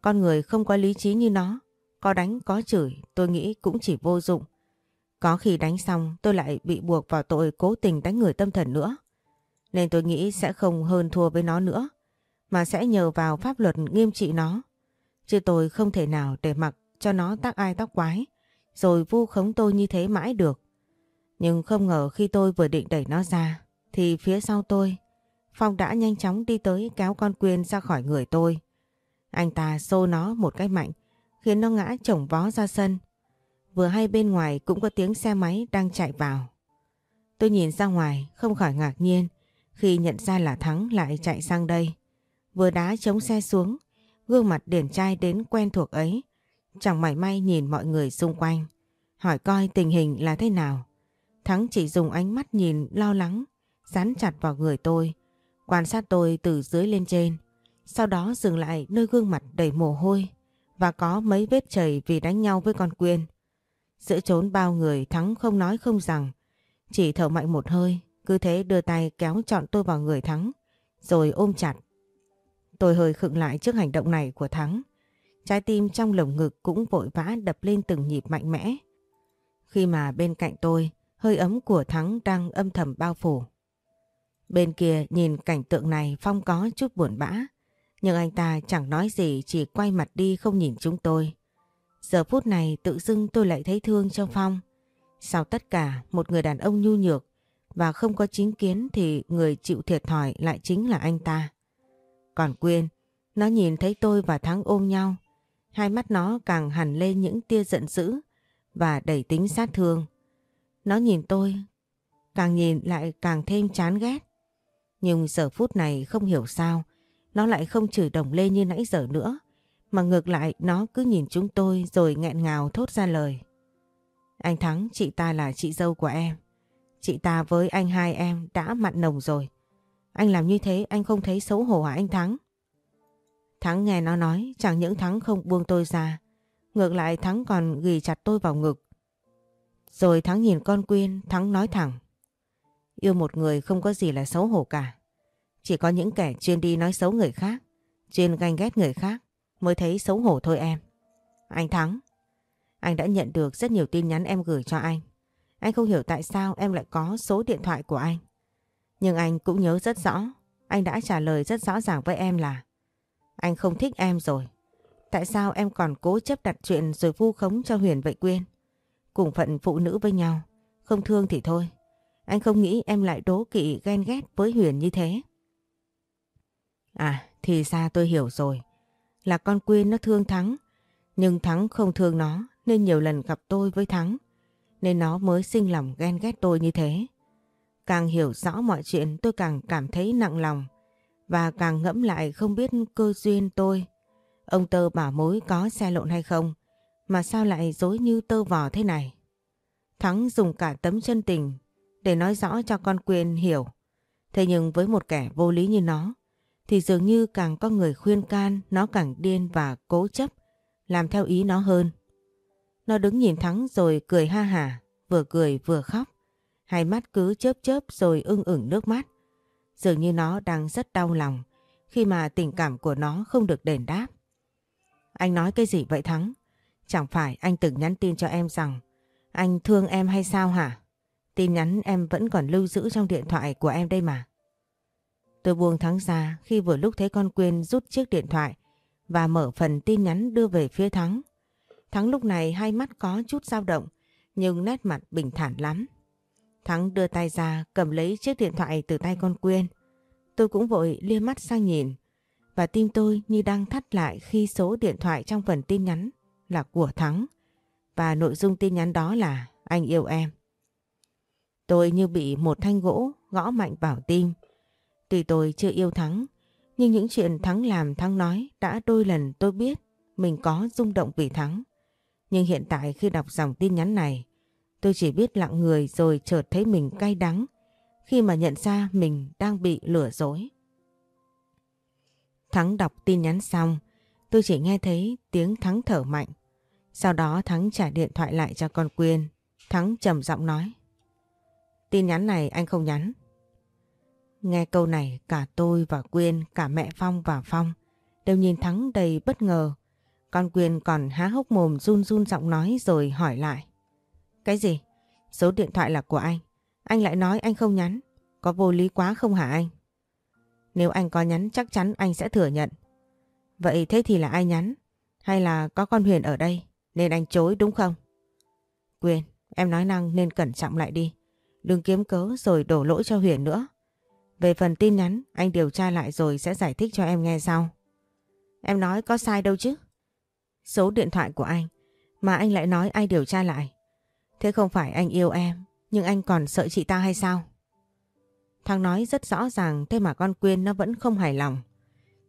Con người không có lý trí như nó. Có đánh, có chửi, tôi nghĩ cũng chỉ vô dụng. Có khi đánh xong, tôi lại bị buộc vào tội cố tình đánh người tâm thần nữa. Nên tôi nghĩ sẽ không hơn thua với nó nữa. Mà sẽ nhờ vào pháp luật nghiêm trị nó. Chứ tôi không thể nào để mặc cho nó tác ai tác quái. Rồi vu khống tôi như thế mãi được. Nhưng không ngờ khi tôi vừa định đẩy nó ra. Thì phía sau tôi, Phong đã nhanh chóng đi tới kéo con Quyên ra khỏi người tôi. Anh ta xô nó một cái mạnh, khiến nó ngã chồng vó ra sân. Vừa hay bên ngoài cũng có tiếng xe máy đang chạy vào. Tôi nhìn ra ngoài không khỏi ngạc nhiên khi nhận ra là Thắng lại chạy sang đây. Vừa đá chống xe xuống, gương mặt điển trai đến quen thuộc ấy. Chẳng mảy may nhìn mọi người xung quanh, hỏi coi tình hình là thế nào. Thắng chỉ dùng ánh mắt nhìn lo lắng, dán chặt vào người tôi, quan sát tôi từ dưới lên trên. Sau đó dừng lại nơi gương mặt đầy mồ hôi và có mấy vết chảy vì đánh nhau với con Quyên. Giữa trốn bao người Thắng không nói không rằng, chỉ thở mạnh một hơi, cứ thế đưa tay kéo trọn tôi vào người Thắng, rồi ôm chặt. Tôi hơi khựng lại trước hành động này của Thắng. Trái tim trong lồng ngực cũng vội vã đập lên từng nhịp mạnh mẽ. Khi mà bên cạnh tôi, hơi ấm của Thắng đang âm thầm bao phủ. Bên kia nhìn cảnh tượng này Phong có chút buồn bã. Nhưng anh ta chẳng nói gì chỉ quay mặt đi không nhìn chúng tôi. Giờ phút này tự dưng tôi lại thấy thương cho Phong. Sau tất cả một người đàn ông nhu nhược và không có chính kiến thì người chịu thiệt thòi lại chính là anh ta. Còn Quyên, nó nhìn thấy tôi và Thắng ôm nhau. Hai mắt nó càng hẳn lên những tia giận dữ và đầy tính sát thương. Nó nhìn tôi, càng nhìn lại càng thêm chán ghét. Nhưng giờ phút này không hiểu sao, nó lại không chửi đồng lê như nãy giờ nữa, mà ngược lại nó cứ nhìn chúng tôi rồi nghẹn ngào thốt ra lời. Anh Thắng, chị ta là chị dâu của em. Chị ta với anh hai em đã mặn nồng rồi. Anh làm như thế anh không thấy xấu hổ hả anh Thắng? Thắng nghe nó nói chẳng những Thắng không buông tôi ra. Ngược lại Thắng còn ghi chặt tôi vào ngực. Rồi Thắng nhìn con Quyên, Thắng nói thẳng. Yêu một người không có gì là xấu hổ cả. Chỉ có những kẻ chuyên đi nói xấu người khác, chuyên ganh ghét người khác mới thấy xấu hổ thôi em. Anh Thắng, anh đã nhận được rất nhiều tin nhắn em gửi cho anh. Anh không hiểu tại sao em lại có số điện thoại của anh. Nhưng anh cũng nhớ rất rõ, anh đã trả lời rất rõ ràng với em là anh không thích em rồi. Tại sao em còn cố chấp đặt chuyện rồi vu khống cho Huyền vậy Quyên? Cùng phận phụ nữ với nhau, không thương thì thôi. Anh không nghĩ em lại đố kỵ ghen ghét với Huyền như thế. À, thì ra tôi hiểu rồi. Là con Quyên nó thương Thắng, nhưng Thắng không thương nó nên nhiều lần gặp tôi với Thắng. Nên nó mới sinh lòng ghen ghét tôi như thế. Càng hiểu rõ mọi chuyện tôi càng cảm thấy nặng lòng và càng ngẫm lại không biết cơ duyên tôi. Ông tơ bảo mối có xe lộn hay không mà sao lại dối như tơ vò thế này. Thắng dùng cả tấm chân tình để nói rõ cho con Quyên hiểu. Thế nhưng với một kẻ vô lý như nó thì dường như càng có người khuyên can nó càng điên và cố chấp làm theo ý nó hơn. Nó đứng nhìn Thắng rồi cười ha hả, vừa cười vừa khóc. Hai mắt cứ chớp chớp rồi ưng ửng nước mắt. Dường như nó đang rất đau lòng khi mà tình cảm của nó không được đền đáp. Anh nói cái gì vậy Thắng? Chẳng phải anh từng nhắn tin cho em rằng anh thương em hay sao hả? Tin nhắn em vẫn còn lưu giữ trong điện thoại của em đây mà. Tôi buông Thắng ra khi vừa lúc thấy con Quyên rút chiếc điện thoại và mở phần tin nhắn đưa về phía Thắng. Thắng lúc này hai mắt có chút dao động, nhưng nét mặt bình thản lắm. Thắng đưa tay ra, cầm lấy chiếc điện thoại từ tay con Quyên. Tôi cũng vội lia mắt sang nhìn, và tim tôi như đang thắt lại khi số điện thoại trong phần tin nhắn là của Thắng và nội dung tin nhắn đó là, anh yêu em. Tôi như bị một thanh gỗ gõ mạnh vào tim. Tuy tôi chưa yêu Thắng nhưng những chuyện Thắng làm Thắng nói đã đôi lần tôi biết mình có rung động vì Thắng. Nhưng hiện tại khi đọc dòng tin nhắn này Tôi chỉ biết lặng người rồi chợt thấy mình cay đắng khi mà nhận ra mình đang bị lừa dối. Thắng đọc tin nhắn xong, tôi chỉ nghe thấy tiếng Thắng thở mạnh. Sau đó Thắng trả điện thoại lại cho con Quyên. Thắng trầm giọng nói. Tin nhắn này anh không nhắn. Nghe câu này cả tôi và Quyên, cả mẹ Phong và Phong đều nhìn Thắng đầy bất ngờ. Con Quyên còn há hốc mồm run run giọng nói rồi hỏi lại. Cái gì? Số điện thoại là của anh. Anh lại nói anh không nhắn. Có vô lý quá không hả anh? Nếu anh có nhắn chắc chắn anh sẽ thừa nhận. Vậy thế thì là ai nhắn? Hay là có con Huyền ở đây nên anh chối đúng không? Quyên em nói năng nên cẩn trọng lại đi. Đừng kiếm cớ rồi đổ lỗi cho Huyền nữa. Về phần tin nhắn, anh điều tra lại rồi sẽ giải thích cho em nghe sau. Em nói có sai đâu chứ? Số điện thoại của anh, mà anh lại nói ai điều tra lại. Thế không phải anh yêu em, nhưng anh còn sợ chị ta hay sao? Thằng nói rất rõ ràng thế mà con Quyên nó vẫn không hài lòng.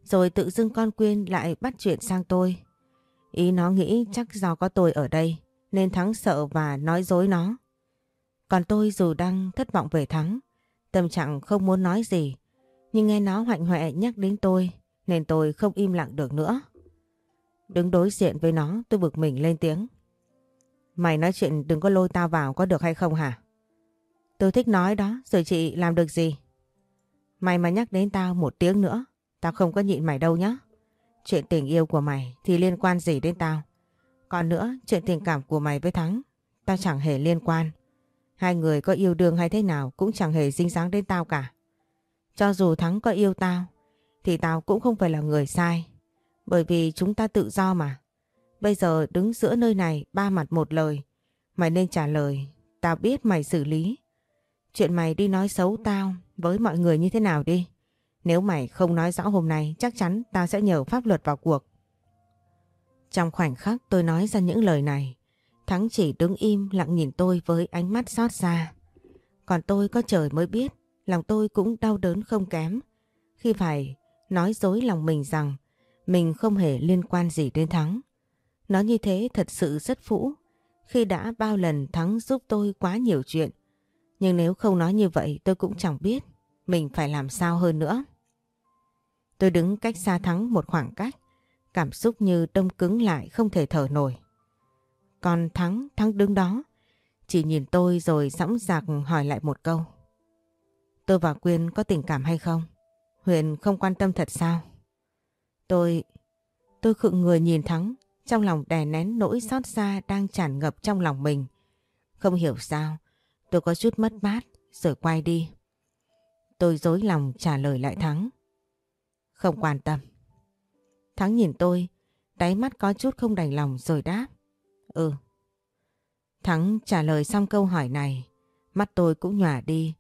Rồi tự dưng con Quyên lại bắt chuyện sang tôi. Ý nó nghĩ chắc do có tôi ở đây nên Thắng sợ và nói dối nó. Còn tôi dù đang thất vọng về Thắng, tâm trạng không muốn nói gì. Nhưng nghe nó hoạnh hoẹ nhắc đến tôi nên tôi không im lặng được nữa. Đứng đối diện với nó tôi bực mình lên tiếng. Mày nói chuyện đừng có lôi tao vào có được hay không hả? Tôi thích nói đó, rồi chị làm được gì? Mày mà nhắc đến tao một tiếng nữa, tao không có nhịn mày đâu nhá. Chuyện tình yêu của mày thì liên quan gì đến tao? Còn nữa, chuyện tình cảm của mày với Thắng, tao chẳng hề liên quan. Hai người có yêu đương hay thế nào cũng chẳng hề dính dáng đến tao cả. Cho dù Thắng có yêu tao, thì tao cũng không phải là người sai. Bởi vì chúng ta tự do mà. Bây giờ đứng giữa nơi này ba mặt một lời. Mày nên trả lời, tao biết mày xử lý. Chuyện mày đi nói xấu tao với mọi người như thế nào đi. Nếu mày không nói rõ hôm nay chắc chắn tao sẽ nhờ pháp luật vào cuộc. Trong khoảnh khắc tôi nói ra những lời này, Thắng chỉ đứng im lặng nhìn tôi với ánh mắt xót xa. Còn tôi có trời mới biết, lòng tôi cũng đau đớn không kém. Khi phải nói dối lòng mình rằng mình không hề liên quan gì đến Thắng. Nó như thế thật sự rất phũ, khi đã bao lần Thắng giúp tôi quá nhiều chuyện. Nhưng nếu không nói như vậy tôi cũng chẳng biết mình phải làm sao hơn nữa. Tôi đứng cách xa Thắng một khoảng cách, cảm xúc như đông cứng lại không thể thở nổi. Còn Thắng, Thắng đứng đó, chỉ nhìn tôi rồi sẵn dạc hỏi lại một câu. Tôi và Quyên có tình cảm hay không? Huyền không quan tâm thật sao? Tôi... Tôi khựng người nhìn Thắng, trong lòng đè nén nỗi xót xa đang tràn ngập trong lòng mình. Không hiểu sao, tôi có chút mất mát rồi quay đi. Tôi dối lòng trả lời lại Thắng. Không quan tâm. Thắng nhìn tôi, đáy mắt có chút không đành lòng rồi đáp. Ừ. Thắng trả lời xong câu hỏi này, mắt tôi cũng nhòa đi,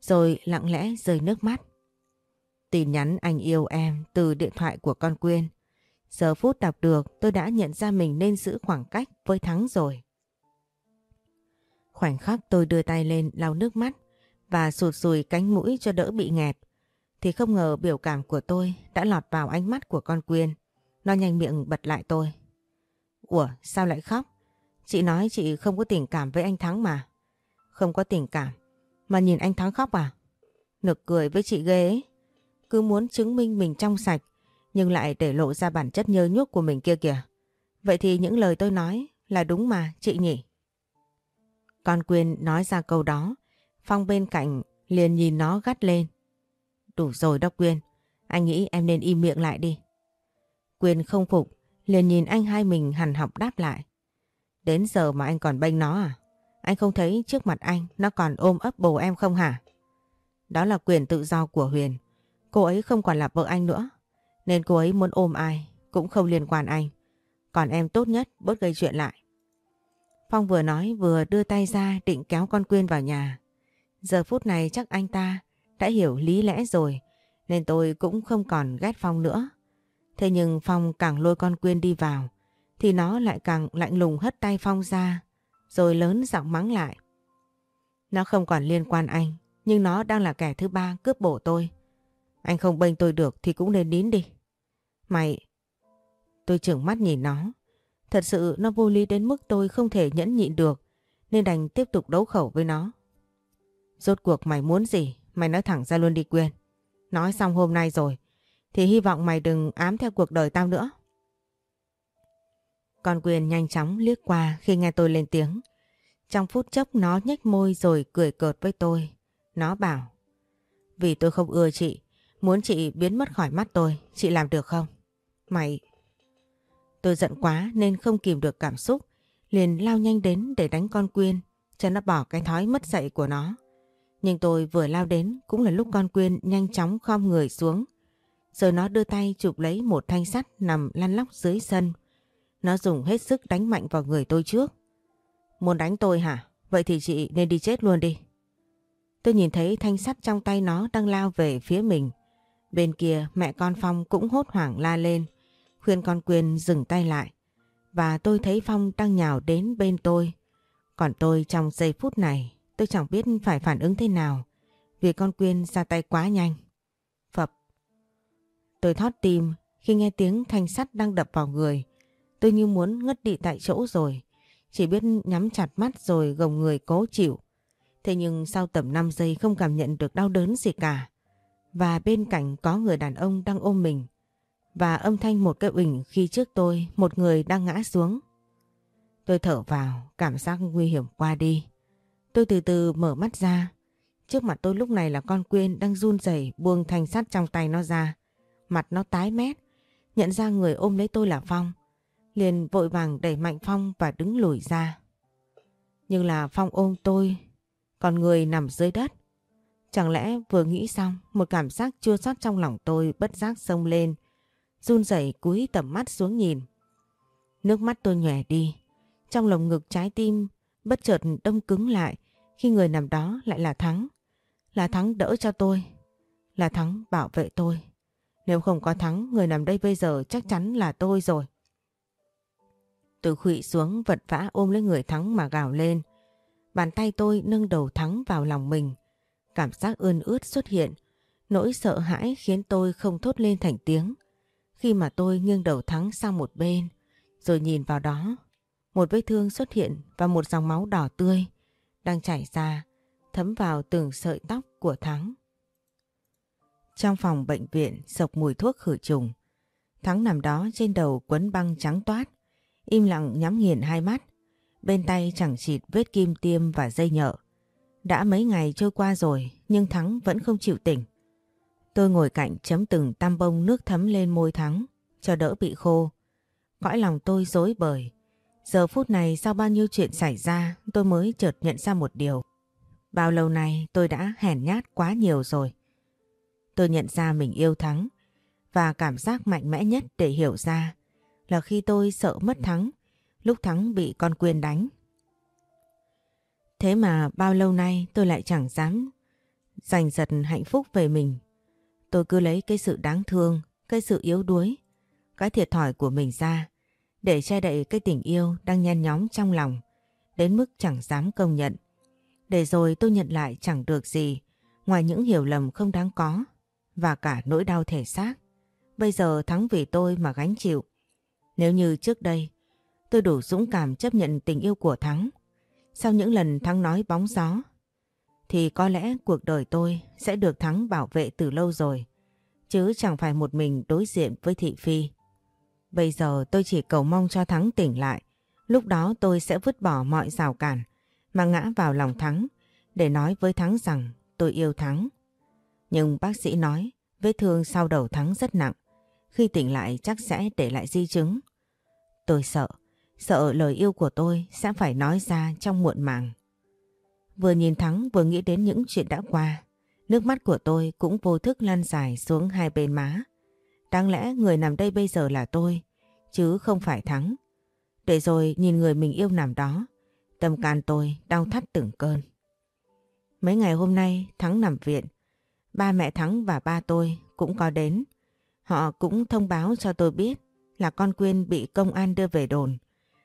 rồi lặng lẽ rơi nước mắt. Tin nhắn anh yêu em từ điện thoại của con Quyên. Giờ phút đọc được tôi đã nhận ra mình nên giữ khoảng cách với Thắng rồi. Khoảnh khắc tôi đưa tay lên lau nước mắt và sụt sùi cánh mũi cho đỡ bị nghẹt. Thì không ngờ biểu cảm của tôi đã lọt vào ánh mắt của con Quyên. Nó nhanh miệng bật lại tôi. Ủa sao lại khóc? Chị nói chị không có tình cảm với anh Thắng mà. Không có tình cảm mà nhìn anh Thắng khóc à? Nực cười với chị ghê ấy. Cứ muốn chứng minh mình trong sạch nhưng lại để lộ ra bản chất nhơ nhuốc của mình kia kìa. Vậy thì những lời tôi nói là đúng mà chị nhỉ? Con Quyên nói ra câu đó, Phong bên cạnh liền nhìn nó gắt lên. Đủ rồi đó Quyên, anh nghĩ em nên im miệng lại đi. Quyên không phục, liền nhìn anh hai mình hằn học đáp lại. Đến giờ mà anh còn bênh nó à? Anh không thấy trước mặt anh nó còn ôm ấp bồ em không hả? Đó là quyền tự do của Huyền. Cô ấy không còn là vợ anh nữa. Nên cô ấy muốn ôm ai cũng không liên quan anh. Còn em tốt nhất bớt gây chuyện lại. Phong vừa nói vừa đưa tay ra định kéo con Quyên vào nhà. Giờ phút này chắc anh ta đã hiểu lý lẽ rồi, nên tôi cũng không còn ghét Phong nữa. Thế nhưng Phong càng lôi con Quyên đi vào thì nó lại càng lạnh lùng hất tay Phong ra, rồi lớn giọng mắng lại. Nó không còn liên quan anh, nhưng nó đang là kẻ thứ ba cướp bổ tôi. Anh không bênh tôi được thì cũng nên nín đi. Mày... Tôi trưởng mắt nhìn nó. Thật sự nó vô lý đến mức tôi không thể nhẫn nhịn được, nên đành tiếp tục đấu khẩu với nó. Rốt cuộc mày muốn gì? Mày nói thẳng ra luôn đi Quyên. Nói xong hôm nay rồi, thì hy vọng mày đừng ám theo cuộc đời tao nữa. Con quyền nhanh chóng liếc qua khi nghe tôi lên tiếng. Trong phút chốc nó nhếch môi rồi cười cợt với tôi. Nó bảo, Vì tôi không ưa chị, Muốn chị biến mất khỏi mắt tôi, Chị làm được không? Mày Tôi giận quá nên không kìm được cảm xúc, Liền lao nhanh đến để đánh con Quyên, Cho nó bỏ cái thói mất dạy của nó Nhưng tôi vừa lao đến Cũng là lúc con Quyên nhanh chóng khom người xuống Rồi nó đưa tay chụp lấy một thanh sắt Nằm lăn lóc dưới sân nó dùng hết sức đánh mạnh vào người tôi trước Muốn đánh tôi hả? Vậy thì chị nên đi chết luôn đi Tôi nhìn thấy thanh sắt trong tay nó đang lao về phía mình Bên kia mẹ con Phong cũng hốt hoảng la lên, khuyên con Quyên dừng tay lại. Và tôi thấy Phong đang nhào đến bên tôi. Còn tôi trong giây phút này tôi chẳng biết phải phản ứng thế nào vì con Quyên ra tay quá nhanh. Phập. Tôi thót tim khi nghe tiếng thanh sắt đang đập vào người. Tôi như muốn ngất đi tại chỗ rồi. Chỉ biết nhắm chặt mắt rồi gồng người cố chịu. Thế nhưng sau tầm 5 giây không cảm nhận được đau đớn gì cả và bên cạnh có người đàn ông đang ôm mình và âm thanh một cái bình khi trước tôi một người đang ngã xuống. Tôi thở vào, cảm giác nguy hiểm qua đi. Tôi từ từ mở mắt ra. Trước mặt tôi lúc này là con Quyên đang run rẩy buông thanh sắt trong tay nó ra. Mặt nó tái mét. nhận ra người ôm lấy tôi là Phong. Liền vội vàng đẩy mạnh Phong và đứng lùi ra. Nhưng là Phong ôm tôi, còn người nằm dưới đất. Chẳng lẽ vừa nghĩ xong một cảm giác chua xót trong lòng tôi bất giác sông lên, run rẩy cúi tầm mắt xuống nhìn. Nước mắt tôi nhòe đi, trong lồng ngực trái tim bất chợt đông cứng lại khi người nằm đó lại là Thắng. Là Thắng đỡ cho tôi, là Thắng bảo vệ tôi. Nếu không có Thắng, người nằm đây bây giờ chắc chắn là tôi rồi. Tôi khụy xuống vật vã ôm lấy người Thắng mà gào lên. Bàn tay tôi nâng đầu Thắng vào lòng mình. Cảm giác ươn ướt xuất hiện. Nỗi sợ hãi khiến tôi không thốt lên thành tiếng. Khi mà tôi nghiêng đầu Thắng sang một bên, rồi nhìn vào đó, một vết thương xuất hiện và một dòng máu đỏ tươi đang chảy ra, thấm vào từng sợi tóc của Thắng. Trong phòng bệnh viện sộc mùi thuốc khử trùng, Thắng nằm đó trên đầu quấn băng trắng toát, im lặng nhắm nghiền hai mắt, bên tay chẳng chịt vết kim tiêm và dây nhợ. Đã mấy ngày trôi qua rồi nhưng Thắng vẫn không chịu tỉnh. Tôi ngồi cạnh chấm từng tam bông nước thấm lên môi Thắng cho đỡ bị khô. Cõi lòng tôi dối bời. Giờ phút này sau bao nhiêu chuyện xảy ra tôi mới chợt nhận ra một điều. Bao lâu nay tôi đã hèn nhát quá nhiều rồi. Tôi nhận ra mình yêu Thắng và cảm giác mạnh mẽ nhất để hiểu ra là khi tôi sợ mất Thắng lúc Thắng bị con Quyên đánh. Thế mà bao lâu nay tôi lại chẳng dám giành giật hạnh phúc về mình. Tôi cứ lấy cái sự đáng thương, cái sự yếu đuối, cái thiệt thòi của mình ra để che đậy cái tình yêu đang nhen nhóm trong lòng đến mức chẳng dám công nhận. Để rồi tôi nhận lại chẳng được gì ngoài những hiểu lầm không đáng có và cả nỗi đau thể xác. Bây giờ Thắng vì tôi mà gánh chịu. Nếu như trước đây tôi đủ dũng cảm chấp nhận tình yêu của Thắng, sau những lần Thắng nói bóng gió, thì có lẽ cuộc đời tôi sẽ được Thắng bảo vệ từ lâu rồi, chứ chẳng phải một mình đối diện với Thị Phi. Bây giờ tôi chỉ cầu mong cho Thắng tỉnh lại, lúc đó tôi sẽ vứt bỏ mọi rào cản mà ngã vào lòng Thắng để nói với Thắng rằng tôi yêu Thắng. Nhưng bác sĩ nói vết thương sau đầu Thắng rất nặng, khi tỉnh lại chắc sẽ để lại di chứng. Tôi sợ, sợ lời yêu của tôi sẽ phải nói ra trong muộn màng. Vừa nhìn Thắng vừa nghĩ đến những chuyện đã qua, nước mắt của tôi cũng vô thức lan dài xuống hai bên má. Đáng lẽ người nằm đây bây giờ là tôi, chứ không phải Thắng. Để rồi nhìn người mình yêu nằm đó, tâm can tôi đau thắt từng cơn. Mấy ngày hôm nay Thắng nằm viện, ba mẹ Thắng và ba tôi cũng có đến. Họ cũng thông báo cho tôi biết là con Quyên bị công an đưa về đồn,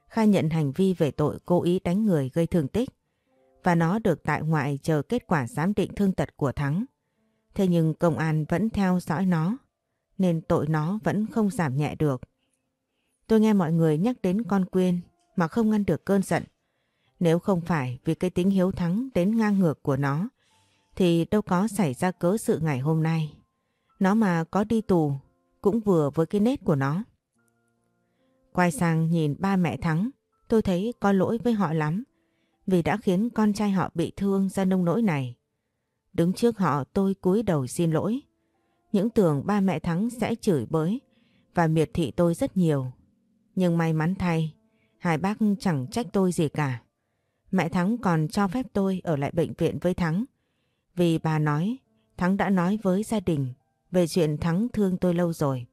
khai nhận hành vi về tội cố ý đánh người gây thương tích và nó được tại ngoại chờ kết quả giám định thương tật của Thắng. Thế nhưng công an vẫn theo dõi nó, nên tội nó vẫn không giảm nhẹ được. Tôi nghe mọi người nhắc đến con Quyên mà không ngăn được cơn giận. Nếu không phải vì cái tính hiếu thắng đến ngang ngược của nó, thì đâu có xảy ra cớ sự ngày hôm nay. Nó mà có đi tù cũng vừa với cái nết của nó. Quay sang nhìn ba mẹ Thắng, tôi thấy có lỗi với họ lắm vì đã khiến con trai họ bị thương ra nông nỗi này. Đứng trước họ tôi cúi đầu xin lỗi. Những tưởng ba mẹ Thắng sẽ chửi bới và miệt thị tôi rất nhiều. Nhưng may mắn thay, hai bác chẳng trách tôi gì cả. Mẹ Thắng còn cho phép tôi ở lại bệnh viện với Thắng. Vì bà nói, Thắng đã nói với gia đình về chuyện Thắng thương tôi lâu rồi.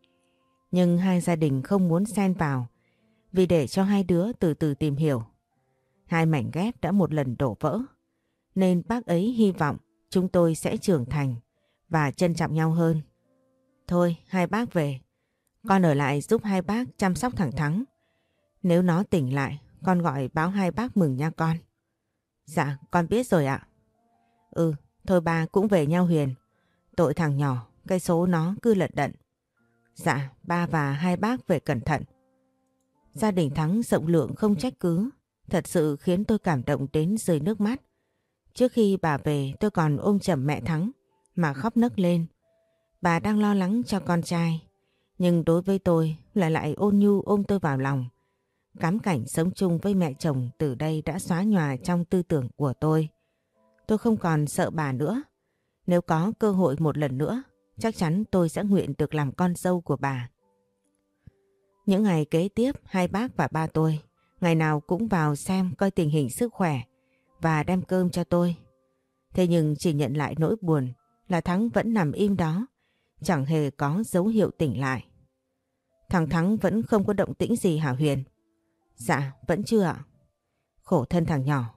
Nhưng hai gia đình không muốn xen vào vì để cho hai đứa từ từ tìm hiểu. Hai mảnh ghép đã một lần đổ vỡ nên bác ấy hy vọng chúng tôi sẽ trưởng thành và trân trọng nhau hơn. Thôi hai bác về, con ở lại giúp hai bác chăm sóc thằng Thắng. Nếu nó tỉnh lại, con gọi báo hai bác mừng nha con. Dạ, con biết rồi ạ. Ừ, thôi ba cũng về nhau Huyền. Tội thằng nhỏ, cái số nó cứ lật đận. Dạ, ba và hai bác về cẩn thận. Gia đình Thắng rộng lượng không trách cứ, thật sự khiến tôi cảm động đến rơi nước mắt. Trước khi bà về tôi còn ôm chầm mẹ Thắng mà khóc nấc lên. Bà đang lo lắng cho con trai, nhưng đối với tôi lại lại ôn nhu ôm tôi vào lòng. Cám cảnh sống chung với mẹ chồng từ đây đã xóa nhòa trong tư tưởng của tôi. Tôi không còn sợ bà nữa. Nếu có cơ hội một lần nữa, chắc chắn tôi sẽ nguyện được làm con dâu của bà. Những ngày kế tiếp hai bác và ba tôi ngày nào cũng vào xem coi tình hình sức khỏe và đem cơm cho tôi. Thế nhưng chỉ nhận lại nỗi buồn là Thắng vẫn nằm im đó, chẳng hề có dấu hiệu tỉnh lại. Thằng Thắng vẫn không có động tĩnh gì hả Huyền? Dạ, vẫn chưa ạ. Khổ thân thằng nhỏ.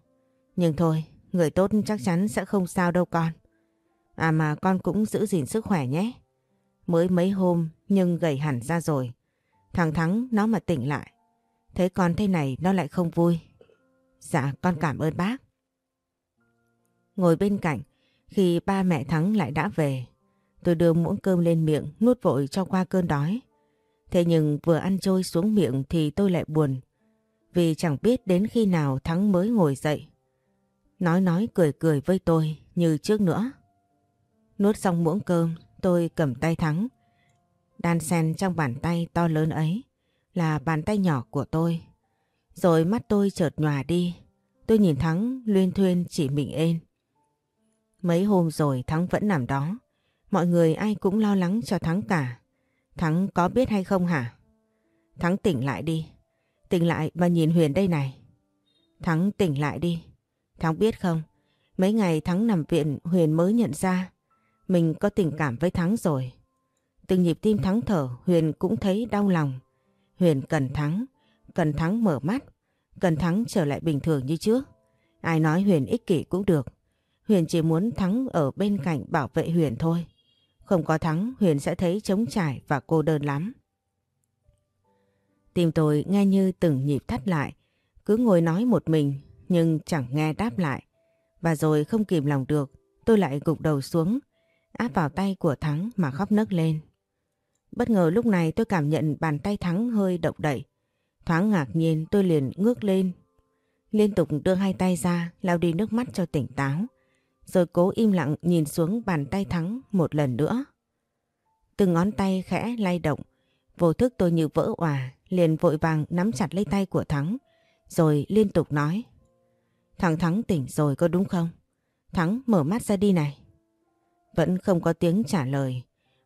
Nhưng thôi, người tốt chắc chắn sẽ không sao đâu con. À mà con cũng giữ gìn sức khỏe nhé. Mới mấy hôm nhưng gầy hẳn ra rồi. Thằng Thắng nó mà tỉnh lại. Thấy con thế này nó lại không vui. Dạ con cảm ơn bác. Ngồi bên cạnh, khi ba mẹ Thắng lại đã về, tôi đưa muỗng cơm lên miệng nuốt vội cho qua cơn đói. Thế nhưng vừa ăn trôi xuống miệng thì tôi lại buồn, vì chẳng biết đến khi nào Thắng mới ngồi dậy. Nói nói cười cười với tôi như trước nữa. Nuốt xong muỗng cơm, tôi cầm tay Thắng. Đan sen trong bàn tay to lớn ấy là bàn tay nhỏ của tôi. Rồi mắt tôi chợt nhòa đi. Tôi nhìn Thắng luyên thuyên chỉ mình ên. Mấy hôm rồi Thắng vẫn nằm đó. Mọi người ai cũng lo lắng cho Thắng cả. Thắng có biết hay không hả? Thắng tỉnh lại đi. Tỉnh lại và nhìn Huyền đây này. Thắng tỉnh lại đi. Thắng biết không? Mấy ngày Thắng nằm viện Huyền mới nhận ra mình có tình cảm với Thắng rồi. Từng nhịp tim Thắng thở Huyền cũng thấy đau lòng. Huyền cần Thắng, cần Thắng mở mắt, cần Thắng trở lại bình thường như trước. Ai nói Huyền ích kỷ cũng được. Huyền chỉ muốn Thắng ở bên cạnh bảo vệ Huyền thôi. Không có Thắng Huyền sẽ thấy trống trải và cô đơn lắm. Tim tôi nghe như từng nhịp thắt lại, cứ ngồi nói một mình nhưng chẳng nghe đáp lại. Và rồi không kìm lòng được, tôi lại gục đầu xuống, áp vào tay của Thắng mà khóc nấc lên. Bất ngờ lúc này tôi cảm nhận bàn tay Thắng hơi động đậy. Thoáng ngạc nhiên, tôi liền ngước lên. Liên tục đưa hai tay ra, lau đi nước mắt cho tỉnh táo. Rồi cố im lặng nhìn xuống bàn tay Thắng một lần nữa. Từng ngón tay khẽ lay động. Vô thức tôi như vỡ òa, liền vội vàng nắm chặt lấy tay của Thắng. Rồi liên tục nói. Thằng Thắng tỉnh rồi có đúng không? Thắng mở mắt ra đi này. Vẫn không có tiếng trả lời.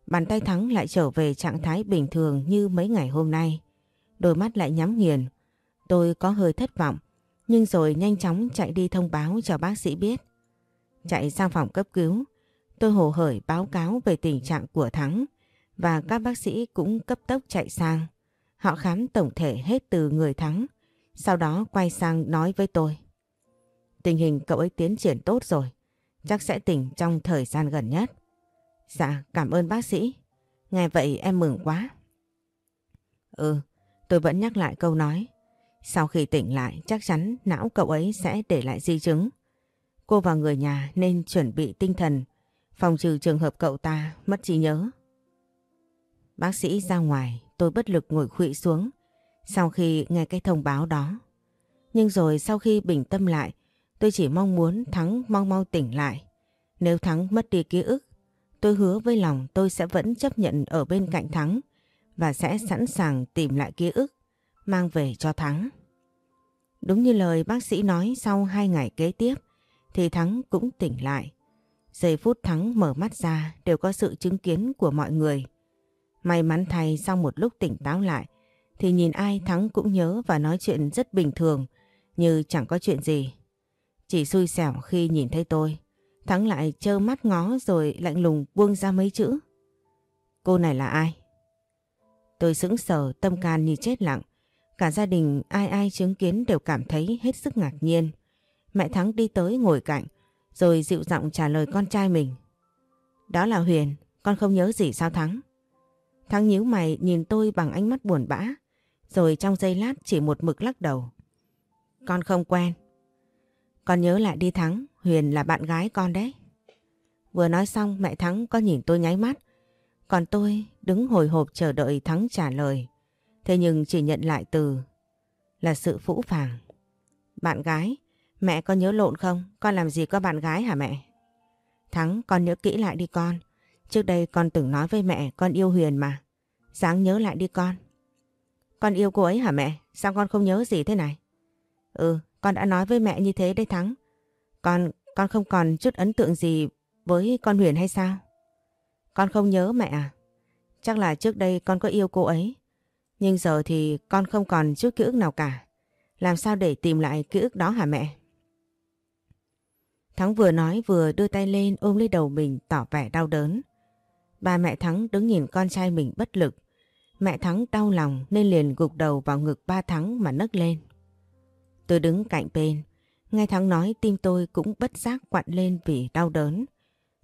Bàn tay Thắng lại trở về trạng thái bình thường như mấy ngày hôm nay. Đôi mắt lại nhắm nghiền. Tôi có hơi thất vọng, nhưng rồi nhanh chóng chạy đi thông báo cho bác sĩ biết. Chạy sang phòng cấp cứu, tôi hồ hởi báo cáo về tình trạng của Thắng và các bác sĩ cũng cấp tốc chạy sang. Họ khám tổng thể hết từ người Thắng, sau đó quay sang nói với tôi. Tình hình cậu ấy tiến triển tốt rồi, chắc sẽ tỉnh trong thời gian gần nhất. Dạ, cảm ơn bác sĩ. Nghe vậy em mừng quá. Ừ, tôi vẫn nhắc lại câu nói. Sau khi tỉnh lại chắc chắn não cậu ấy sẽ để lại di chứng. Cô và người nhà nên chuẩn bị tinh thần phòng trừ trường hợp cậu ta mất trí nhớ. Bác sĩ ra ngoài tôi bất lực ngồi khuỵu xuống sau khi nghe cái thông báo đó. Nhưng rồi sau khi bình tâm lại tôi chỉ mong muốn Thắng mau mau tỉnh lại. Nếu Thắng mất đi ký ức Tôi hứa với lòng tôi sẽ vẫn chấp nhận ở bên cạnh Thắng và sẽ sẵn sàng tìm lại ký ức, mang về cho Thắng. Đúng như lời bác sĩ nói sau hai ngày kế tiếp thì Thắng cũng tỉnh lại. Giây phút Thắng mở mắt ra đều có sự chứng kiến của mọi người. May mắn thay sau một lúc tỉnh táo lại thì nhìn ai Thắng cũng nhớ và nói chuyện rất bình thường như chẳng có chuyện gì. Chỉ xui xẻo khi nhìn thấy tôi. Thắng lại trơ mắt ngó rồi lạnh lùng buông ra mấy chữ. Cô này là ai? Tôi sững sờ tâm can như chết lặng. Cả gia đình ai ai chứng kiến đều cảm thấy hết sức ngạc nhiên. Mẹ Thắng đi tới ngồi cạnh rồi dịu giọng trả lời con trai mình. Đó là Huyền, con không nhớ gì sao Thắng? Thắng nhíu mày nhìn tôi bằng ánh mắt buồn bã rồi trong giây lát chỉ một mực lắc đầu. Con không quen. Con nhớ lại đi Thắng, Huyền là bạn gái con đấy. Vừa nói xong mẹ Thắng có nhìn tôi nháy mắt. Còn tôi đứng hồi hộp chờ đợi Thắng trả lời. Thế nhưng chỉ nhận lại từ là sự phũ phàng. Bạn gái, mẹ có nhớ lộn không? Con làm gì có bạn gái hả mẹ? Thắng con nhớ kỹ lại đi con. Trước đây con từng nói với mẹ con yêu Huyền mà. Sáng nhớ lại đi con. Con yêu cô ấy hả mẹ? Sao con không nhớ gì thế này? Ừ, con đã nói với mẹ như thế đấy Thắng. Con, con không còn chút ấn tượng gì với con Huyền hay sao? Con không nhớ mẹ à? Chắc là trước đây con có yêu cô ấy. Nhưng giờ thì con không còn chút ký ức nào cả. Làm sao để tìm lại ký ức đó hả mẹ? Thắng vừa nói vừa đưa tay lên ôm lấy đầu mình tỏ vẻ đau đớn. Ba mẹ Thắng đứng nhìn con trai mình bất lực. Mẹ Thắng đau lòng nên liền gục đầu vào ngực ba Thắng mà nấc lên. Tôi đứng cạnh bên. Nghe Thắng nói, tim tôi cũng bất giác quặn lên vì đau đớn.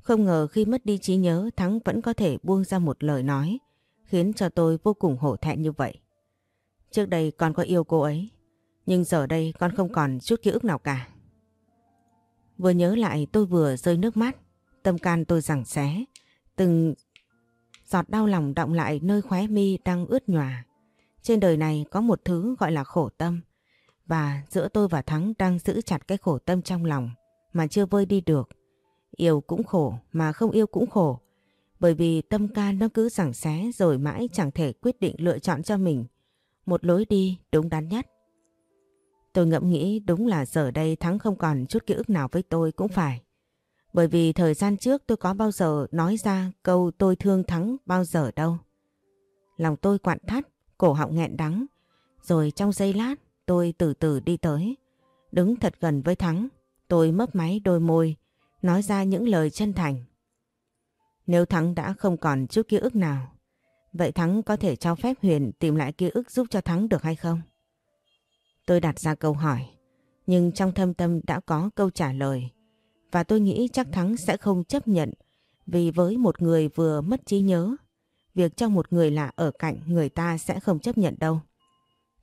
Không ngờ khi mất đi trí nhớ, Thắng vẫn có thể buông ra một lời nói, khiến cho tôi vô cùng hổ thẹn như vậy. Trước đây con có yêu cô ấy, nhưng giờ đây con không còn chút ký ức nào cả. Vừa nhớ lại, tôi vừa rơi nước mắt tâm can tôi rằng xé từng giọt đau lòng động lại nơi khóe mi đang ướt nhòa. Trên đời này có một thứ gọi là khổ tâm và giữa tôi và Thắng đang giữ chặt cái khổ tâm trong lòng mà chưa vơi đi được. Yêu cũng khổ mà không yêu cũng khổ. Bởi vì tâm can nó cứ giảng xé rồi mãi chẳng thể quyết định lựa chọn cho mình một lối đi đúng đắn nhất. Tôi ngẫm nghĩ đúng là giờ đây Thắng không còn chút ký ức nào với tôi cũng phải. Bởi vì thời gian trước tôi có bao giờ nói ra câu tôi thương Thắng bao giờ đâu. Lòng tôi quặn thắt, cổ họng nghẹn đắng. Rồi trong giây lát tôi từ từ đi tới. Đứng thật gần với Thắng, tôi mấp máy đôi môi, nói ra những lời chân thành. Nếu Thắng đã không còn chút ký ức nào, vậy Thắng có thể cho phép Huyền tìm lại ký ức giúp cho Thắng được hay không? Tôi đặt ra câu hỏi, nhưng trong thâm tâm đã có câu trả lời. Và tôi nghĩ chắc Thắng sẽ không chấp nhận vì với một người vừa mất trí nhớ, việc cho một người lạ ở cạnh người ta sẽ không chấp nhận đâu.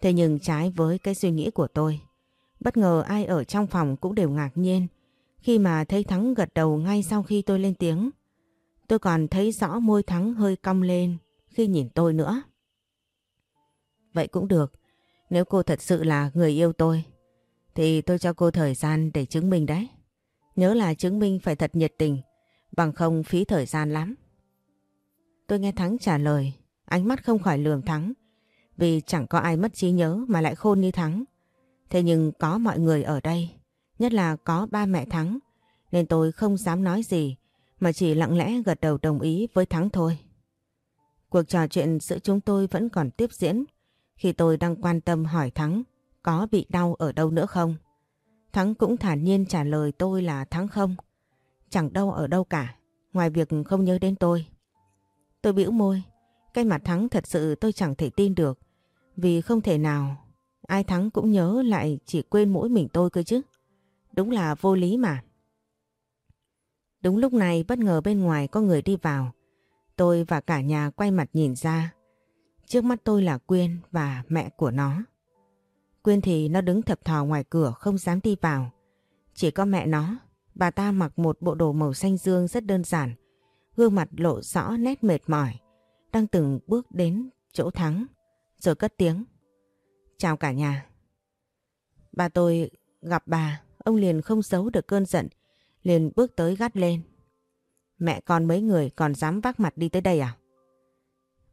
Thế nhưng trái với cái suy nghĩ của tôi, bất ngờ ai ở trong phòng cũng đều ngạc nhiên khi mà thấy Thắng gật đầu ngay sau khi tôi lên tiếng. Tôi còn thấy rõ môi Thắng hơi cong lên khi nhìn tôi nữa. Vậy cũng được, nếu cô thật sự là người yêu tôi, thì tôi cho cô thời gian để chứng minh đấy. Nhớ là chứng minh phải thật nhiệt tình, bằng không phí thời gian lắm. Tôi nghe Thắng trả lời, ánh mắt không khỏi lườm Thắng, vì chẳng có ai mất trí nhớ mà lại khôn như Thắng. Thế nhưng có mọi người ở đây, nhất là có ba mẹ Thắng, nên tôi không dám nói gì mà chỉ lặng lẽ gật đầu đồng ý với Thắng thôi. Cuộc trò chuyện giữa chúng tôi vẫn còn tiếp diễn khi tôi đang quan tâm hỏi Thắng có bị đau ở đâu nữa không. Thắng cũng thản nhiên trả lời tôi là Thắng không. Chẳng đâu ở đâu cả, ngoài việc không nhớ đến tôi. Tôi bĩu môi, cái mặt Thắng thật sự tôi chẳng thể tin được. Vì không thể nào, ai Thắng cũng nhớ lại chỉ quên mỗi mình tôi cơ chứ. Đúng là vô lý mà. Đúng lúc này bất ngờ bên ngoài có người đi vào. Tôi và cả nhà quay mặt nhìn ra. Trước mắt tôi là Quyên và mẹ của nó. Quyên thì nó đứng thập thò ngoài cửa không dám đi vào. Chỉ có mẹ nó, bà ta mặc một bộ đồ màu xanh dương rất đơn giản. Gương mặt lộ rõ nét mệt mỏi. Đang từng bước đến chỗ thắng. Rồi cất tiếng. Chào cả nhà. Bà tôi gặp bà, ông liền không giấu được cơn giận. Liền bước tới gắt lên. Mẹ con mấy người còn dám vác mặt đi tới đây à?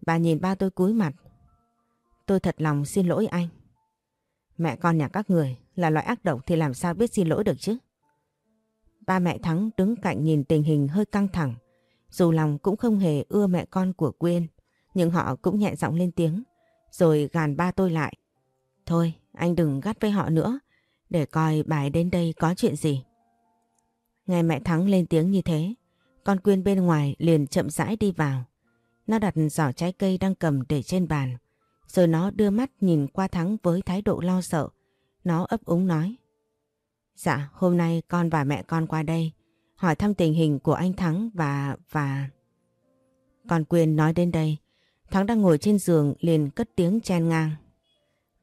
Bà nhìn ba tôi cúi mặt. Tôi thật lòng xin lỗi anh. Mẹ con nhà các người là loại ác độc thì làm sao biết xin lỗi được chứ? Ba mẹ Thắng đứng cạnh nhìn tình hình hơi căng thẳng. Dù lòng cũng không hề ưa mẹ con của Quyên, nhưng họ cũng nhẹ giọng lên tiếng, rồi gàn ba tôi lại. Thôi, anh đừng gắt với họ nữa, để coi bài đến đây có chuyện gì. Nghe mẹ Thắng lên tiếng như thế, con Quyên bên ngoài liền chậm rãi đi vào. Nó đặt giỏ trái cây đang cầm để trên bàn. Rồi nó đưa mắt nhìn qua Thắng với thái độ lo sợ. Nó ấp úng nói. Dạ, hôm nay con và mẹ con qua đây hỏi thăm tình hình của anh Thắng và... và... Con Quyên nói đến đây, Thắng đang ngồi trên giường liền cất tiếng chen ngang.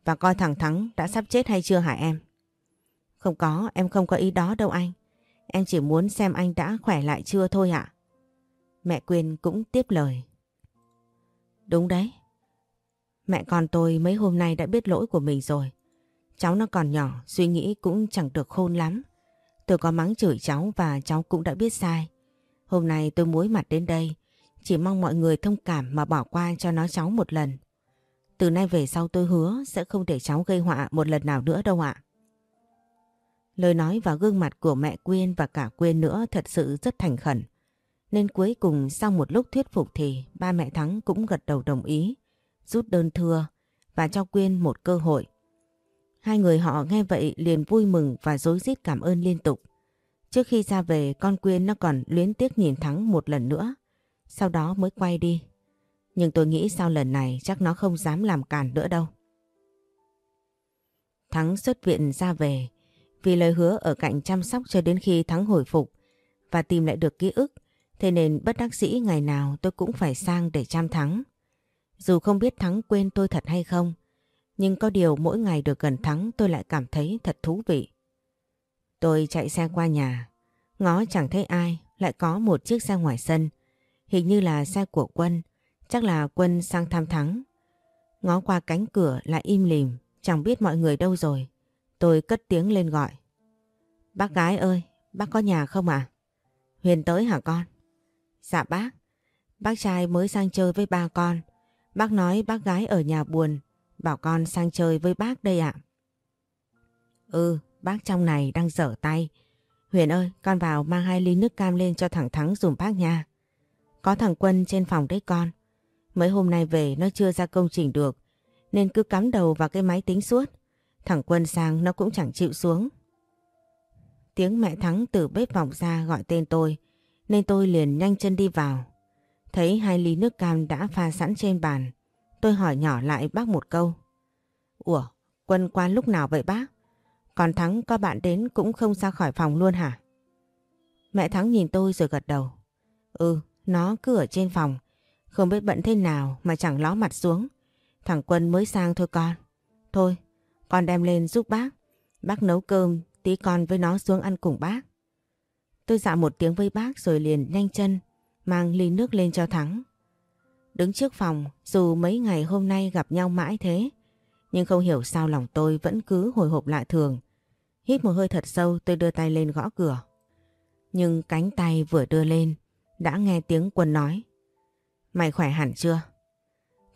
Và coi thằng Thắng đã sắp chết hay chưa hả em? Không có, em không có ý đó đâu anh. Em chỉ muốn xem anh đã khỏe lại chưa thôi ạ. Mẹ Quyên cũng tiếp lời. Đúng đấy. Mẹ con tôi mấy hôm nay đã biết lỗi của mình rồi. Cháu nó còn nhỏ, suy nghĩ cũng chẳng được khôn lắm. Tôi có mắng chửi cháu và cháu cũng đã biết sai. Hôm nay tôi muối mặt đến đây, chỉ mong mọi người thông cảm mà bỏ qua cho nó cháu một lần. Từ nay về sau tôi hứa sẽ không để cháu gây họa một lần nào nữa đâu ạ. Lời nói và gương mặt của mẹ Quyên và cả Quyên nữa thật sự rất thành khẩn. Nên cuối cùng sau một lúc thuyết phục thì ba mẹ Thắng cũng gật đầu đồng ý, rút đơn thưa và cho Quyên một cơ hội. Hai người họ nghe vậy liền vui mừng và dối rít cảm ơn liên tục. Trước khi ra về con Quyên nó còn luyến tiếc nhìn Thắng một lần nữa, sau đó mới quay đi. Nhưng tôi nghĩ sau lần này chắc nó không dám làm càn nữa đâu. Thắng xuất viện ra về, vì lời hứa ở cạnh chăm sóc cho đến khi Thắng hồi phục và tìm lại được ký ức, thế nên bất đắc dĩ ngày nào tôi cũng phải sang để chăm Thắng. Dù không biết Thắng quên tôi thật hay không, nhưng có điều mỗi ngày được gần Thắng tôi lại cảm thấy thật thú vị. Tôi chạy xe qua nhà, ngó chẳng thấy ai, lại có một chiếc xe ngoài sân. Hình như là xe của Quân, chắc là Quân sang thăm Thắng. Ngó qua cánh cửa lại im lìm, chẳng biết mọi người đâu rồi. Tôi cất tiếng lên gọi. Bác gái ơi, bác có nhà không à? Huyền tới hả con? Dạ bác, bác trai mới sang chơi với ba con. Bác nói bác gái ở nhà buồn, bảo con sang chơi với bác đây ạ. Ừ, bác trong này đang dở tay. Huyền ơi, con vào mang hai ly nước cam lên cho thằng Thắng dùm bác nha. Có thằng Quân trên phòng đấy con. Mấy hôm nay về nó chưa ra công trình được, nên cứ cắm đầu vào cái máy tính suốt. Thằng Quân sang nó cũng chẳng chịu xuống. Tiếng mẹ Thắng từ bếp vọng ra gọi tên tôi, nên tôi liền nhanh chân đi vào. Thấy hai ly nước cam đã pha sẵn trên bàn, tôi hỏi nhỏ lại bác một câu. Ủa, Quân qua lúc nào vậy bác? Còn Thắng có bạn đến cũng không ra khỏi phòng luôn hả? Mẹ Thắng nhìn tôi rồi gật đầu. Ừ, nó cứ ở trên phòng. Không biết bận thế nào mà chẳng ló mặt xuống. Thằng Quân mới sang thôi con. Thôi, con đem lên giúp bác. Bác nấu cơm, tí con với nó xuống ăn cùng bác. Tôi dạ một tiếng với bác rồi liền nhanh chân, mang ly nước lên cho Thắng. Đứng trước phòng, dù mấy ngày hôm nay gặp nhau mãi thế, nhưng không hiểu sao lòng tôi vẫn cứ hồi hộp lạ thường. Hít một hơi thật sâu tôi đưa tay lên gõ cửa. Nhưng cánh tay vừa đưa lên, đã nghe tiếng quân nói. Mày khỏe hẳn chưa?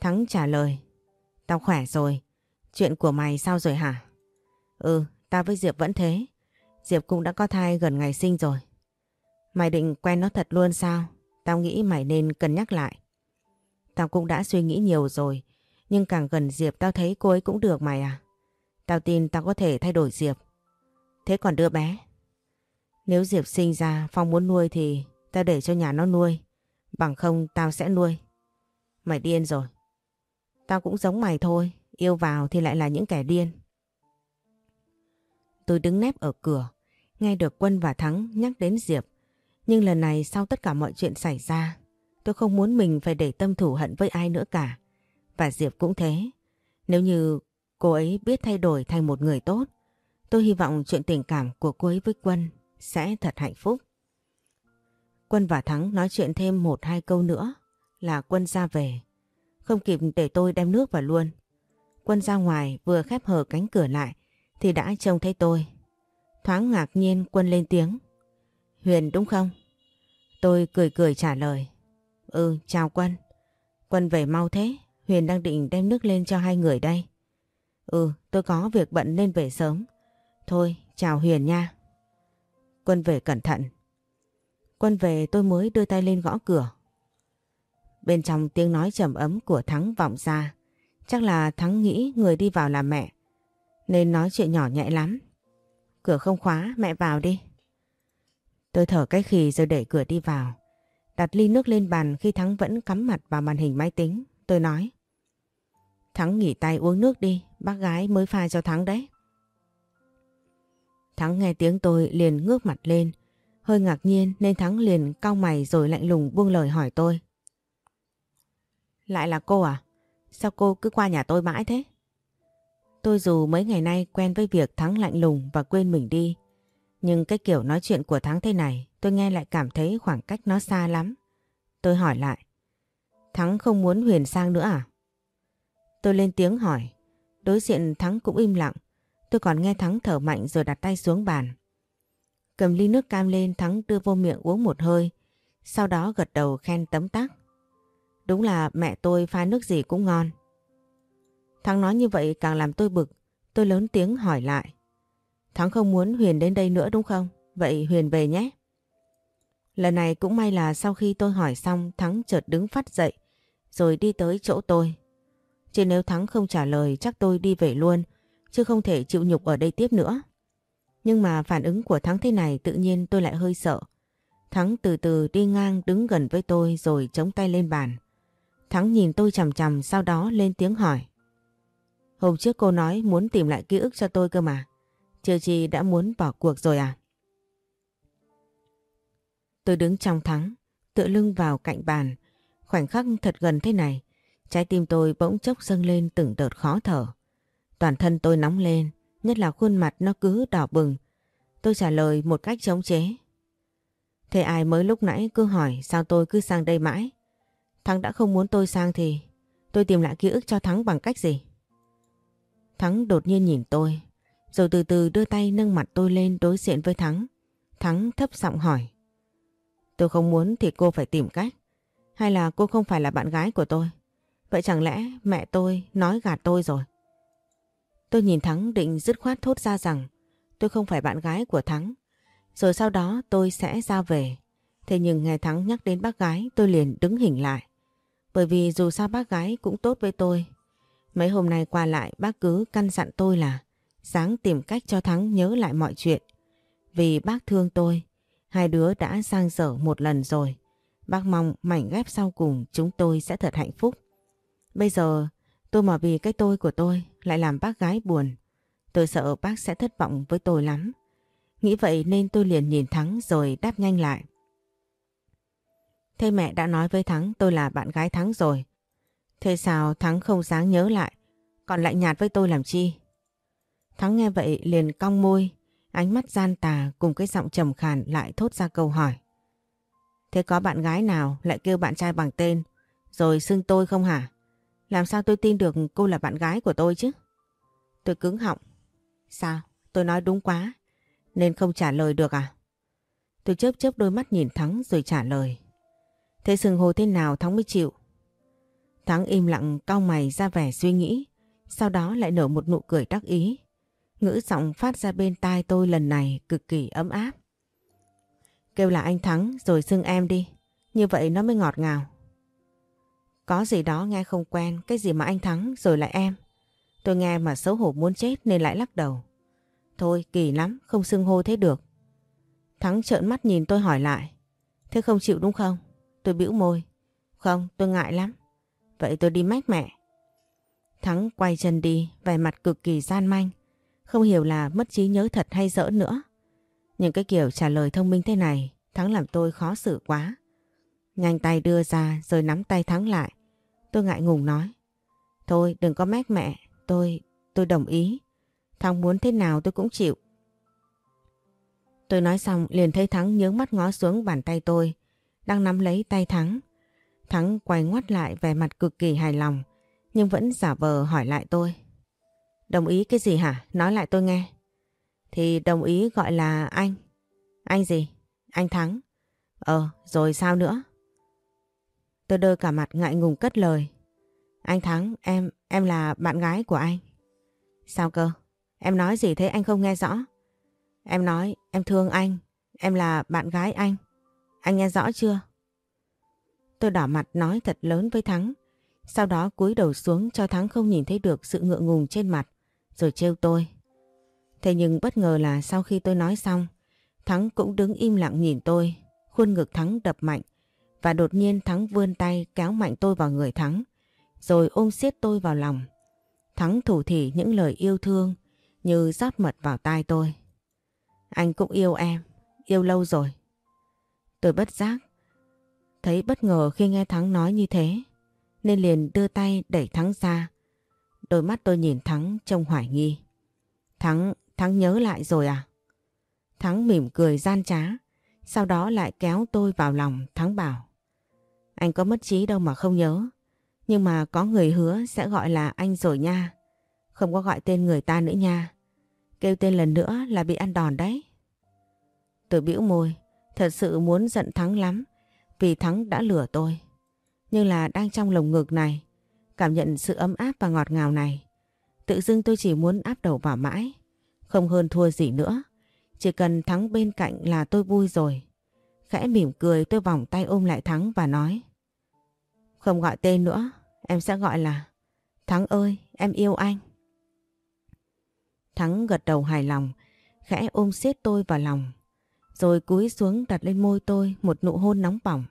Thắng trả lời. Tao khỏe rồi. Chuyện của mày sao rồi hả? Ừ, tao với Diệp vẫn thế. Diệp cũng đã có thai gần ngày sinh rồi. Mày định quen nó thật luôn sao? Tao nghĩ mày nên cân nhắc lại. Tao cũng đã suy nghĩ nhiều rồi. Nhưng càng gần Diệp tao thấy cô ấy cũng được mày à. Tao tin tao có thể thay đổi Diệp. Thế còn đứa bé? Nếu Diệp sinh ra Phong muốn nuôi thì tao để cho nhà nó nuôi. Bằng không tao sẽ nuôi. Mày điên rồi. Tao cũng giống mày thôi. Yêu vào thì lại là những kẻ điên. Tôi đứng nép ở cửa. Nghe được Quân và Thắng nhắc đến Diệp. Nhưng lần này sau tất cả mọi chuyện xảy ra tôi không muốn mình phải để tâm thủ hận với ai nữa cả. Và Diệp cũng thế. Nếu như cô ấy biết thay đổi thành một người tốt, tôi hy vọng chuyện tình cảm của cô ấy với Quân sẽ thật hạnh phúc. Quân và Thắng nói chuyện thêm một hai câu nữa là Quân ra về. Không kịp để tôi đem nước vào luôn. Quân ra ngoài vừa khép hờ cánh cửa lại thì đã trông thấy tôi. Thoáng ngạc nhiên Quân lên tiếng. Huyền đúng không? Tôi cười cười trả lời. Ừ, chào Quân. Quân về mau thế, Huyền đang định đem nước lên cho hai người đây. Ừ, tôi có việc bận nên về sớm. Thôi, chào Huyền nha. Quân về cẩn thận. Quân về tôi mới đưa tay lên gõ cửa. Bên trong tiếng nói trầm ấm của Thắng vọng ra. Chắc là Thắng nghĩ người đi vào là mẹ. Nên nói chuyện nhỏ nhẹ lắm. Cửa không khóa, mẹ vào đi. Tôi thở cái khì rồi đẩy cửa đi vào. Đặt ly nước lên bàn khi Thắng vẫn cắm mặt vào màn hình máy tính. Tôi nói. Thắng nghỉ tay uống nước đi, bác gái mới pha cho Thắng đấy. Thắng nghe tiếng tôi liền ngước mặt lên. Hơi ngạc nhiên nên Thắng liền cau mày rồi lạnh lùng buông lời hỏi tôi. Lại là cô à? Sao cô cứ qua nhà tôi mãi thế? Tôi dù mấy ngày nay quen với việc Thắng lạnh lùng và quên mình đi. Nhưng cái kiểu nói chuyện của Thắng thế này tôi nghe lại cảm thấy khoảng cách nó xa lắm. Tôi hỏi lại. Thắng không muốn Huyền sang nữa à? Tôi lên tiếng hỏi. Đối diện Thắng cũng im lặng. Tôi còn nghe Thắng thở mạnh rồi đặt tay xuống bàn. Cầm ly nước cam lên Thắng đưa vô miệng uống một hơi. Sau đó gật đầu khen tấm tắc. Đúng là mẹ tôi pha nước gì cũng ngon. Thắng nói như vậy càng làm tôi bực. Tôi lớn tiếng hỏi lại. Thắng không muốn Huyền đến đây nữa đúng không? Vậy Huyền về nhé. Lần này cũng may là sau khi tôi hỏi xong Thắng chợt đứng phát dậy rồi đi tới chỗ tôi. Chứ nếu Thắng không trả lời chắc tôi đi về luôn, chứ không thể chịu nhục ở đây tiếp nữa. Nhưng mà phản ứng của Thắng thế này tự nhiên tôi lại hơi sợ. Thắng từ từ đi ngang đứng gần với tôi rồi chống tay lên bàn. Thắng nhìn tôi chằm chằm sau đó lên tiếng hỏi. Hôm trước cô nói muốn tìm lại ký ức cho tôi cơ mà. Chưa chi đã muốn bỏ cuộc rồi à? Tôi đứng trong Thắng, tựa lưng vào cạnh bàn. Khoảnh khắc thật gần thế này, trái tim tôi bỗng chốc dâng lên từng đợt khó thở. Toàn thân tôi nóng lên, nhất là khuôn mặt nó cứ đỏ bừng. Tôi trả lời một cách chống chế. Thế ai mới lúc nãy cứ hỏi sao tôi cứ sang đây mãi? Thắng đã không muốn tôi sang thì tôi tìm lại ký ức cho Thắng bằng cách gì? Thắng đột nhiên nhìn tôi, rồi từ từ đưa tay nâng mặt tôi lên đối diện với Thắng. Thắng thấp giọng hỏi. Tôi không muốn thì cô phải tìm cách. Hay là cô không phải là bạn gái của tôi? Vậy chẳng lẽ mẹ tôi nói gạt tôi rồi? Tôi nhìn Thắng định dứt khoát thốt ra rằng tôi không phải bạn gái của Thắng. Rồi sau đó tôi sẽ ra về. Thế nhưng nghe Thắng nhắc đến bác gái tôi liền đứng hình lại. Bởi vì dù sao bác gái cũng tốt với tôi. Mấy hôm nay qua lại bác cứ căn dặn tôi là sáng tìm cách cho Thắng nhớ lại mọi chuyện. Vì bác thương tôi, hai đứa đã sang dở một lần rồi. Bác mong mảnh ghép sau cùng chúng tôi sẽ thật hạnh phúc. Bây giờ tôi mà vì cái tôi của tôi lại làm bác gái buồn. Tôi sợ bác sẽ thất vọng với tôi lắm. Nghĩ vậy nên tôi liền nhìn Thắng rồi đáp nhanh lại. Thế mẹ đã nói với Thắng tôi là bạn gái Thắng rồi. Thế sao Thắng không dáng nhớ lại, còn lại nhạt với tôi làm chi? Thắng nghe vậy liền cong môi, ánh mắt gian tà cùng cái giọng trầm khàn lại thốt ra câu hỏi. Thế có bạn gái nào lại kêu bạn trai bằng tên, rồi xưng tôi không hả? Làm sao tôi tin được cô là bạn gái của tôi chứ? Tôi cứng họng. Sao? Tôi nói đúng quá, nên không trả lời được à? Tôi chớp chớp đôi mắt nhìn Thắng rồi trả lời. Thế sừng hồ thế nào Thắng mới chịu? Thắng im lặng cau mày ra vẻ suy nghĩ, sau đó lại nở một nụ cười đắc ý. Ngữ giọng phát ra bên tai tôi lần này cực kỳ ấm áp. Kêu là anh Thắng rồi xưng em đi, như vậy nó mới ngọt ngào. Có gì đó nghe không quen, cái gì mà anh Thắng rồi lại em. Tôi nghe mà xấu hổ muốn chết nên lại lắc đầu. Thôi kỳ lắm, không xưng hô thế được. Thắng trợn mắt nhìn tôi hỏi lại. Thế không chịu đúng không? Tôi bĩu môi. Không, tôi ngại lắm. Vậy tôi đi mách mẹ. Thắng quay chân đi, vẻ mặt cực kỳ gian manh. Không hiểu là mất trí nhớ thật hay giỡn nữa. Những cái kiểu trả lời thông minh thế này, Thắng làm tôi khó xử quá. Nhanh tay đưa ra rồi nắm tay Thắng lại. Tôi ngại ngùng nói. Thôi đừng có mách mẹ, tôi, tôi đồng ý. Thắng muốn thế nào tôi cũng chịu. Tôi nói xong liền thấy Thắng nhướng mắt ngó xuống bàn tay tôi, đang nắm lấy tay Thắng. Thắng quay ngoắt lại vẻ mặt cực kỳ hài lòng, nhưng vẫn giả vờ hỏi lại tôi. Đồng ý cái gì hả? Nói lại tôi nghe. Thì đồng ý gọi là anh. Anh gì? Anh Thắng. Ờ, rồi sao nữa? Tôi đơ cả mặt ngại ngùng cất lời. Anh Thắng, em, em là bạn gái của anh. Sao cơ? Em nói gì thế anh không nghe rõ? Em nói em thương anh, em là bạn gái anh. Anh nghe rõ chưa? Tôi đỏ mặt nói thật lớn với Thắng. Sau đó cúi đầu xuống cho Thắng không nhìn thấy được sự ngượng ngùng trên mặt. Rồi trêu tôi. Thế nhưng bất ngờ là sau khi tôi nói xong, Thắng cũng đứng im lặng nhìn tôi. Khuôn ngực Thắng đập mạnh. Và đột nhiên Thắng vươn tay kéo mạnh tôi vào người Thắng. Rồi ôm siết tôi vào lòng. Thắng thủ thỉ những lời yêu thương như rót mật vào tai tôi. Anh cũng yêu em, yêu lâu rồi. Tôi bất giác, thấy bất ngờ khi nghe Thắng nói như thế, nên liền đưa tay đẩy Thắng ra. Đôi mắt tôi nhìn Thắng trông hoài nghi. Thắng, Thắng nhớ lại rồi à? Thắng mỉm cười gian trá, sau đó lại kéo tôi vào lòng Thắng bảo. Anh có mất trí đâu mà không nhớ, nhưng mà có người hứa sẽ gọi là anh rồi nha. Không có gọi tên người ta nữa nha. Kêu tên lần nữa là bị ăn đòn đấy. Tôi bĩu môi, thật sự muốn giận Thắng lắm vì Thắng đã lừa tôi. Nhưng là đang trong lồng ngực này, cảm nhận sự ấm áp và ngọt ngào này. Tự dưng tôi chỉ muốn áp đầu vào mãi, không hơn thua gì nữa. Chỉ cần Thắng bên cạnh là tôi vui rồi. Khẽ mỉm cười tôi vòng tay ôm lại Thắng và nói Không gọi tên nữa, em sẽ gọi là Thắng ơi, em yêu anh. Thắng gật đầu hài lòng, khẽ ôm siết tôi vào lòng. Rồi cúi xuống đặt lên môi tôi một nụ hôn nóng bỏng.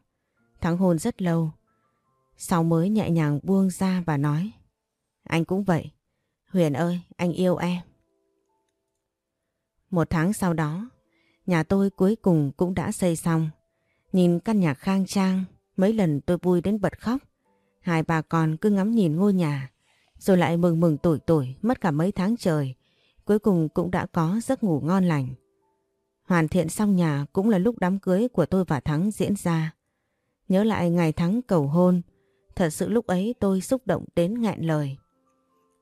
Thắng hôn rất lâu. Sau mới nhẹ nhàng buông ra và nói. Anh cũng vậy. Huyền ơi, anh yêu em. Một tháng sau đó, nhà tôi cuối cùng cũng đã xây xong. Nhìn căn nhà khang trang, mấy lần tôi vui đến bật khóc. Hai bà con cứ ngắm nhìn ngôi nhà, rồi lại mừng mừng tuổi tuổi mất cả mấy tháng trời. Cuối cùng cũng đã có giấc ngủ ngon lành. Hoàn thiện xong nhà cũng là lúc đám cưới của tôi và Thắng diễn ra. Nhớ lại ngày Thắng cầu hôn, thật sự lúc ấy tôi xúc động đến nghẹn lời.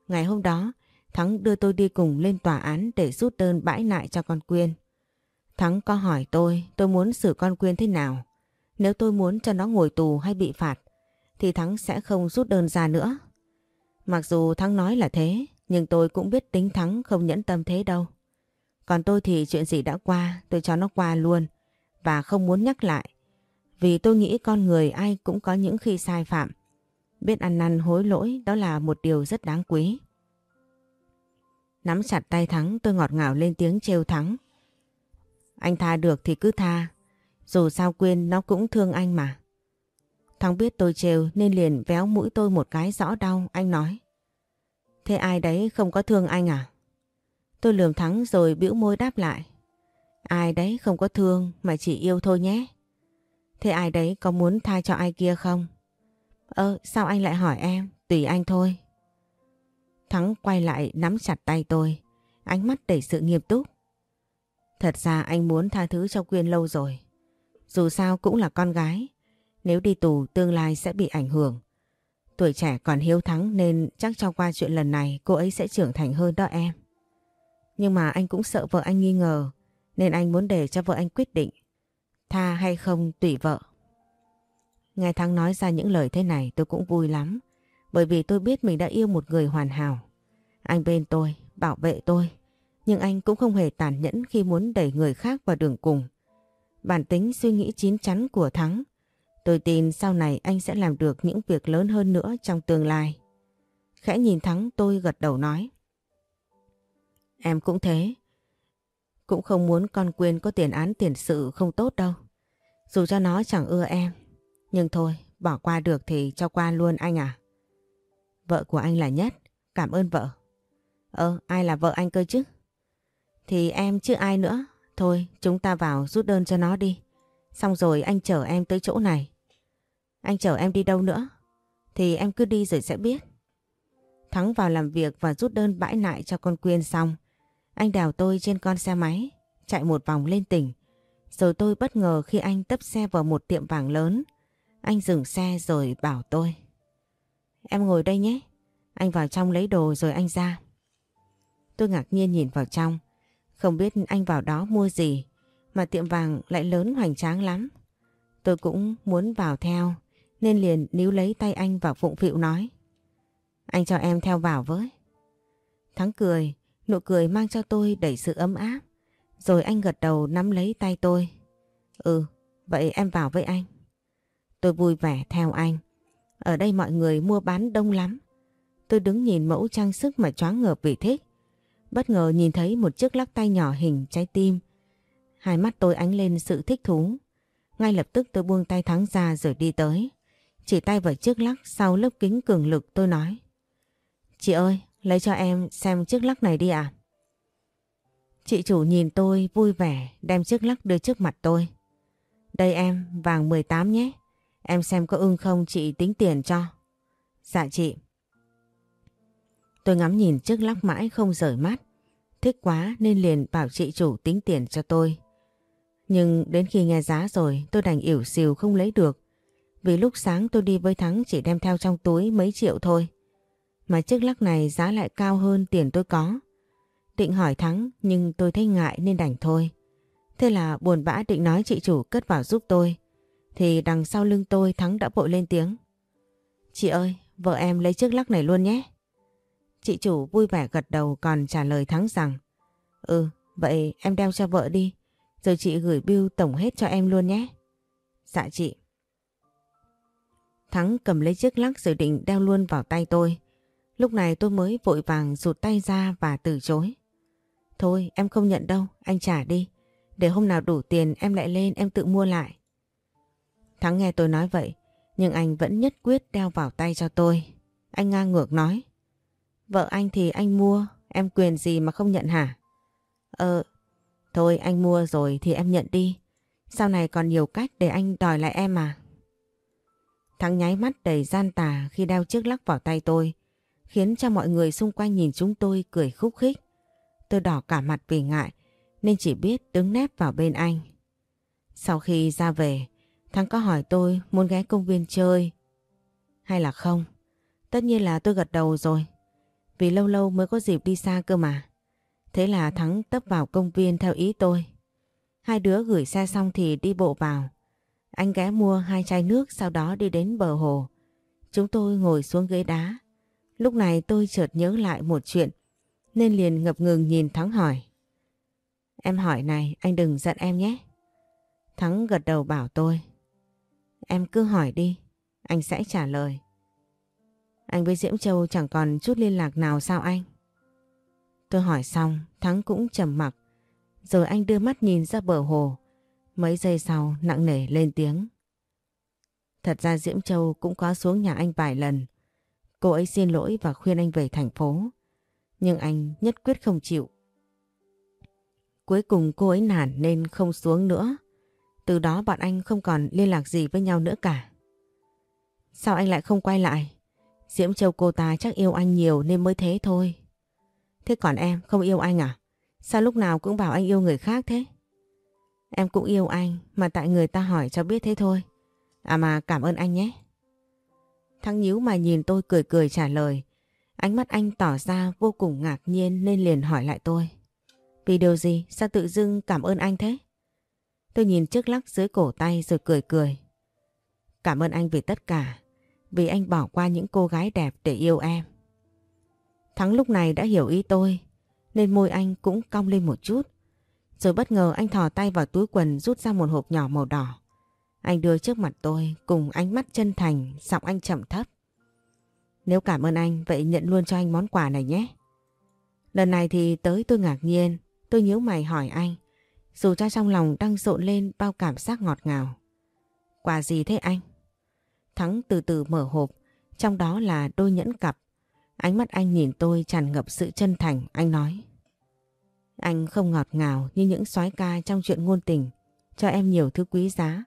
Ngày hôm đó, Thắng đưa tôi đi cùng lên tòa án để rút đơn bãi nại cho con Quyên. Thắng có hỏi tôi tôi muốn xử con Quyên thế nào. Nếu tôi muốn cho nó ngồi tù hay bị phạt, thì Thắng sẽ không rút đơn ra nữa. Mặc dù Thắng nói là thế, nhưng tôi cũng biết tính Thắng không nhẫn tâm thế đâu. Còn tôi thì chuyện gì đã qua, tôi cho nó qua luôn, và không muốn nhắc lại. Vì tôi nghĩ con người ai cũng có những khi sai phạm. Biết ăn năn hối lỗi, đó là một điều rất đáng quý. Nắm chặt tay Thắng, tôi ngọt ngào lên tiếng trêu Thắng. Anh tha được thì cứ tha. Dù sao Quyên nó cũng thương anh mà. Thắng biết tôi trêu nên liền véo mũi tôi một cái rõ đau. Anh nói. Thế ai đấy không có thương anh à? Tôi lườm Thắng rồi bĩu môi đáp lại. Ai đấy không có thương mà chỉ yêu thôi nhé. Thế ai đấy có muốn tha cho ai kia không? Ơ, sao anh lại hỏi em? Tùy anh thôi. Thắng quay lại nắm chặt tay tôi. Ánh mắt đầy sự nghiêm túc. Thật ra anh muốn tha thứ cho Quyên lâu rồi. Dù sao cũng là con gái. Nếu đi tù tương lai sẽ bị ảnh hưởng. Tuổi trẻ còn hiếu thắng nên chắc cho qua chuyện lần này cô ấy sẽ trưởng thành hơn đó em. Nhưng mà anh cũng sợ vợ anh nghi ngờ nên anh muốn để cho vợ anh quyết định. Tha hay không tùy vợ. Nghe Thắng nói ra những lời thế này tôi cũng vui lắm. Bởi vì tôi biết mình đã yêu một người hoàn hảo. Anh bên tôi, bảo vệ tôi. Nhưng anh cũng không hề tàn nhẫn khi muốn đẩy người khác vào đường cùng. Bản tính suy nghĩ chín chắn của Thắng. Tôi tin sau này anh sẽ làm được những việc lớn hơn nữa trong tương lai. Khẽ nhìn Thắng tôi gật đầu nói. Em cũng thế. Cũng không muốn con Quyên có tiền án tiền sự không tốt đâu. Dù cho nó chẳng ưa em. Nhưng thôi, bỏ qua được thì cho qua luôn anh à. Vợ của anh là nhất. Cảm ơn vợ. Ờ, ai là vợ anh cơ chứ? Thì em chứ ai nữa. Thôi, chúng ta vào rút đơn cho nó đi. Xong rồi anh chở em tới chỗ này. Anh chở em đi đâu nữa? Thì em cứ đi rồi sẽ biết. Thắng vào làm việc và rút đơn bãi nại cho con Quyên xong. Anh đèo tôi trên con xe máy, chạy một vòng lên tỉnh. Rồi tôi bất ngờ khi anh tấp xe vào một tiệm vàng lớn. Anh dừng xe rồi bảo tôi. Em ngồi đây nhé. Anh vào trong lấy đồ rồi anh ra. Tôi ngạc nhiên nhìn vào trong. Không biết anh vào đó mua gì mà tiệm vàng lại lớn hoành tráng lắm. Tôi cũng muốn vào theo nên liền níu lấy tay anh vào phụng phịu nói. Anh cho em theo vào với. Thắng cười, nụ cười mang cho tôi đầy sự ấm áp. Rồi anh gật đầu nắm lấy tay tôi. Ừ, vậy em vào với anh. Tôi vui vẻ theo anh. Ở đây mọi người mua bán đông lắm. Tôi đứng nhìn mẫu trang sức mà choáng ngợp vì thích. Bất ngờ nhìn thấy một chiếc lắc tay nhỏ hình trái tim. Hai mắt tôi ánh lên sự thích thú. Ngay lập tức tôi buông tay thắng ra rồi đi tới. Chỉ tay vào chiếc lắc sau lớp kính cường lực tôi nói. Chị ơi, lấy cho em xem chiếc lắc này đi ạ. Chị chủ nhìn tôi vui vẻ đem chiếc lắc đưa trước mặt tôi. Đây em, vàng 18 nhé. Em xem có ưng không chị tính tiền cho. Dạ chị. Tôi ngắm nhìn chiếc lắc mãi không rời mắt. Thích quá nên liền bảo chị chủ tính tiền cho tôi. Nhưng đến khi nghe giá rồi tôi đành ỉu xìu không lấy được. Vì lúc sáng tôi đi với Thắng chỉ đem theo trong túi mấy triệu thôi. Mà chiếc lắc này giá lại cao hơn tiền tôi có. Định hỏi Thắng nhưng tôi thấy ngại nên đành thôi. Thế là buồn bã định nói chị chủ cất vào giúp tôi. Thì đằng sau lưng tôi Thắng đã vội lên tiếng. Chị ơi, vợ em lấy chiếc lắc này luôn nhé. Chị chủ vui vẻ gật đầu còn trả lời Thắng rằng Ừ, vậy em đeo cho vợ đi. Rồi chị gửi bill tổng hết cho em luôn nhé. Dạ chị. Thắng cầm lấy chiếc lắc rồi định đeo luôn vào tay tôi. Lúc này tôi mới vội vàng rụt tay ra và từ chối. Thôi em không nhận đâu, anh trả đi. Để hôm nào đủ tiền em lại lên em tự mua lại. Thắng nghe tôi nói vậy, nhưng anh vẫn nhất quyết đeo vào tay cho tôi. Anh ngang ngược nói. Vợ anh thì anh mua, em quyền gì mà không nhận hả? Ờ, thôi anh mua rồi thì em nhận đi. Sau này còn nhiều cách để anh đòi lại em mà. Thắng nháy mắt đầy gian tà khi đeo chiếc lắc vào tay tôi, khiến cho mọi người xung quanh nhìn chúng tôi cười khúc khích. Tôi đỏ cả mặt vì ngại, nên chỉ biết đứng nép vào bên anh. Sau khi ra về, Thắng có hỏi tôi muốn ghé công viên chơi hay là không. Tất nhiên là tôi gật đầu rồi, vì lâu lâu mới có dịp đi xa cơ mà. Thế là Thắng tấp vào công viên theo ý tôi. Hai đứa gửi xe xong thì đi bộ vào. Anh ghé mua hai chai nước sau đó đi đến bờ hồ. Chúng tôi ngồi xuống ghế đá. Lúc này tôi chợt nhớ lại một chuyện nên liền ngập ngừng nhìn Thắng hỏi. Em hỏi này anh đừng giận em nhé. Thắng gật đầu bảo tôi. Em cứ hỏi đi, anh sẽ trả lời. Anh với Diễm Châu chẳng còn chút liên lạc nào sao anh? Tôi hỏi xong, Thắng cũng trầm mặc. Rồi anh đưa mắt nhìn ra bờ hồ. Mấy giây sau nặng nề lên tiếng. Thật ra Diễm Châu cũng có xuống nhà anh vài lần. Cô ấy xin lỗi và khuyên anh về thành phố. Nhưng anh nhất quyết không chịu. Cuối cùng cô ấy nản nên không xuống nữa. Từ đó bọn anh không còn liên lạc gì với nhau nữa cả. Sao anh lại không quay lại? Diễm Châu cô ta chắc yêu anh nhiều nên mới thế thôi. Thế còn em, không yêu anh à? Sao lúc nào cũng bảo anh yêu người khác thế? Em cũng yêu anh, mà tại người ta hỏi cho biết thế thôi. À mà, cảm ơn anh nhé. Thắng nhíu mà nhìn tôi cười cười trả lời. Ánh mắt anh tỏ ra vô cùng ngạc nhiên nên liền hỏi lại tôi. Vì điều gì? Sao tự dưng cảm ơn anh thế? Tôi nhìn chiếc lắc dưới cổ tay rồi cười cười. Cảm ơn anh vì tất cả. Vì anh bỏ qua những cô gái đẹp để yêu em. Thắng lúc này đã hiểu ý tôi nên môi anh cũng cong lên một chút. Rồi bất ngờ anh thò tay vào túi quần rút ra một hộp nhỏ màu đỏ. Anh đưa trước mặt tôi cùng ánh mắt chân thành, giọng anh chậm thấp. Nếu cảm ơn anh, vậy nhận luôn cho anh món quà này nhé. Lần này thì tới tôi ngạc nhiên, tôi nhíu mày hỏi anh, dù cho trong lòng đang rộn lên bao cảm giác ngọt ngào. Quà gì thế anh? Thắng từ từ mở hộp, trong đó là đôi nhẫn cặp. Ánh mắt anh nhìn tôi tràn ngập sự chân thành, anh nói. Anh không ngọt ngào như những soái ca trong chuyện ngôn tình, cho em nhiều thứ quý giá.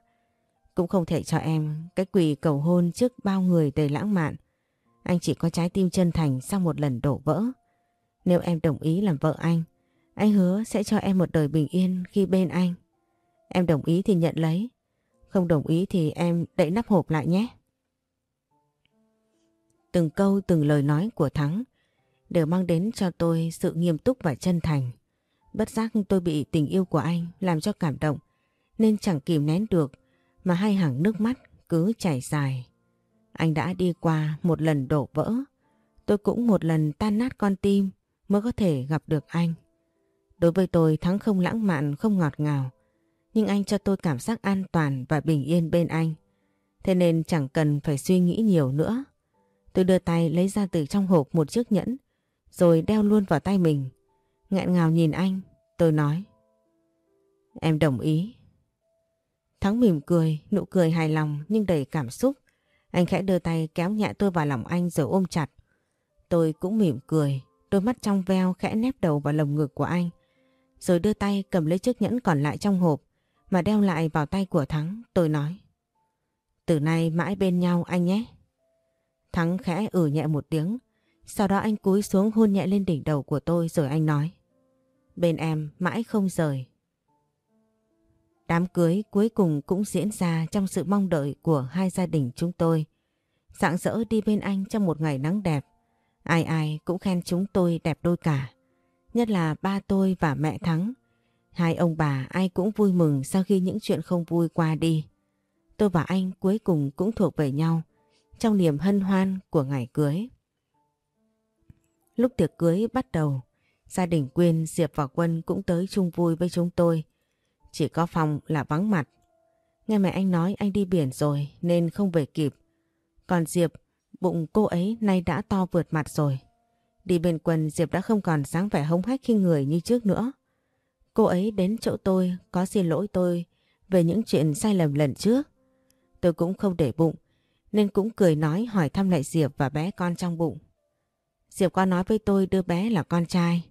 Cũng không thể cho em cái quỳ cầu hôn trước bao người đầy lãng mạn. Anh chỉ có trái tim chân thành sau một lần đổ vỡ. Nếu em đồng ý làm vợ anh, anh hứa sẽ cho em một đời bình yên khi bên anh. Em đồng ý thì nhận lấy, không đồng ý thì em đậy nắp hộp lại nhé. Từng câu từng lời nói của Thắng đều mang đến cho tôi sự nghiêm túc và chân thành. Bất giác tôi bị tình yêu của anh làm cho cảm động nên chẳng kìm nén được mà hai hàng nước mắt cứ chảy dài. Anh đã đi qua một lần đổ vỡ, tôi cũng một lần tan nát con tim mới có thể gặp được anh. Đối với tôi Thắng không lãng mạn không ngọt ngào, nhưng anh cho tôi cảm giác an toàn và bình yên bên anh. Thế nên chẳng cần phải suy nghĩ nhiều nữa. Tôi đưa tay lấy ra từ trong hộp một chiếc nhẫn, rồi đeo luôn vào tay mình. Ngẹn ngào nhìn anh, tôi nói. Em đồng ý. Thắng mỉm cười, nụ cười hài lòng nhưng đầy cảm xúc. Anh khẽ đưa tay kéo nhẹ tôi vào lòng anh rồi ôm chặt. Tôi cũng mỉm cười, đôi mắt trong veo khẽ nép đầu vào lồng ngực của anh. Rồi đưa tay cầm lấy chiếc nhẫn còn lại trong hộp mà đeo lại vào tay của Thắng, tôi nói. Từ nay mãi bên nhau anh nhé. Thắng khẽ ử nhẹ một tiếng, sau đó anh cúi xuống hôn nhẹ lên đỉnh đầu của tôi rồi anh nói. Bên em mãi không rời. Đám cưới cuối cùng cũng diễn ra trong sự mong đợi của hai gia đình chúng tôi. Sạng rỡ đi bên anh trong một ngày nắng đẹp. Ai ai cũng khen chúng tôi đẹp đôi cả. Nhất là ba tôi và mẹ Thắng. Hai ông bà ai cũng vui mừng sau khi những chuyện không vui qua đi. Tôi và anh cuối cùng cũng thuộc về nhau trong niềm hân hoan của ngày cưới. Lúc tiệc cưới bắt đầu, gia đình Quyên, Diệp và Quân cũng tới chung vui với chúng tôi. Chỉ có phòng là vắng mặt. Nghe mẹ anh nói anh đi biển rồi nên không về kịp. Còn Diệp Bụng cô ấy nay đã to vượt mặt rồi. Đi bên quần Diệp đã không còn dáng vẻ hống hách khi người như trước nữa. Cô ấy đến chỗ tôi có xin lỗi tôi về những chuyện sai lầm lần trước. Tôi cũng không để bụng nên cũng cười nói hỏi thăm lại Diệp và bé con trong bụng. Diệp có nói với tôi đứa bé là con trai.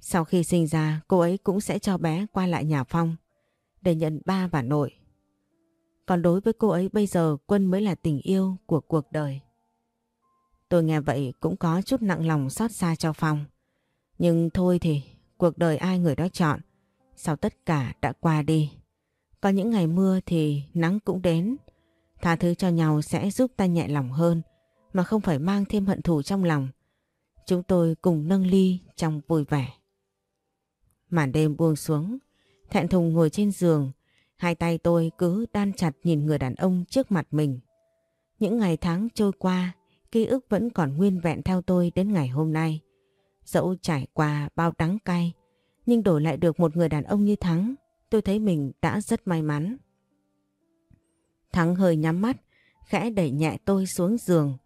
Sau khi sinh ra, cô ấy cũng sẽ cho bé qua lại nhà Phong để nhận ba và nội. Còn đối với cô ấy bây giờ, Quân mới là tình yêu của cuộc đời. Tôi nghe vậy cũng có chút nặng lòng xót xa cho Phong. Nhưng thôi thì, cuộc đời ai người đó chọn. Sau tất cả đã qua đi. Có những ngày mưa thì nắng cũng đến. Tha thứ cho nhau sẽ giúp ta nhẹ lòng hơn mà không phải mang thêm hận thù trong lòng. Chúng tôi cùng nâng ly trong vui vẻ. Màn đêm buông xuống, thẹn thùng ngồi trên giường, hai tay tôi cứ đan chặt nhìn người đàn ông trước mặt mình. Những ngày tháng trôi qua, ký ức vẫn còn nguyên vẹn theo tôi đến ngày hôm nay. Dẫu trải qua bao đắng cay, nhưng đổi lại được một người đàn ông như Thắng, tôi thấy mình đã rất may mắn. Thắng hơi nhắm mắt, khẽ đẩy nhẹ tôi xuống giường.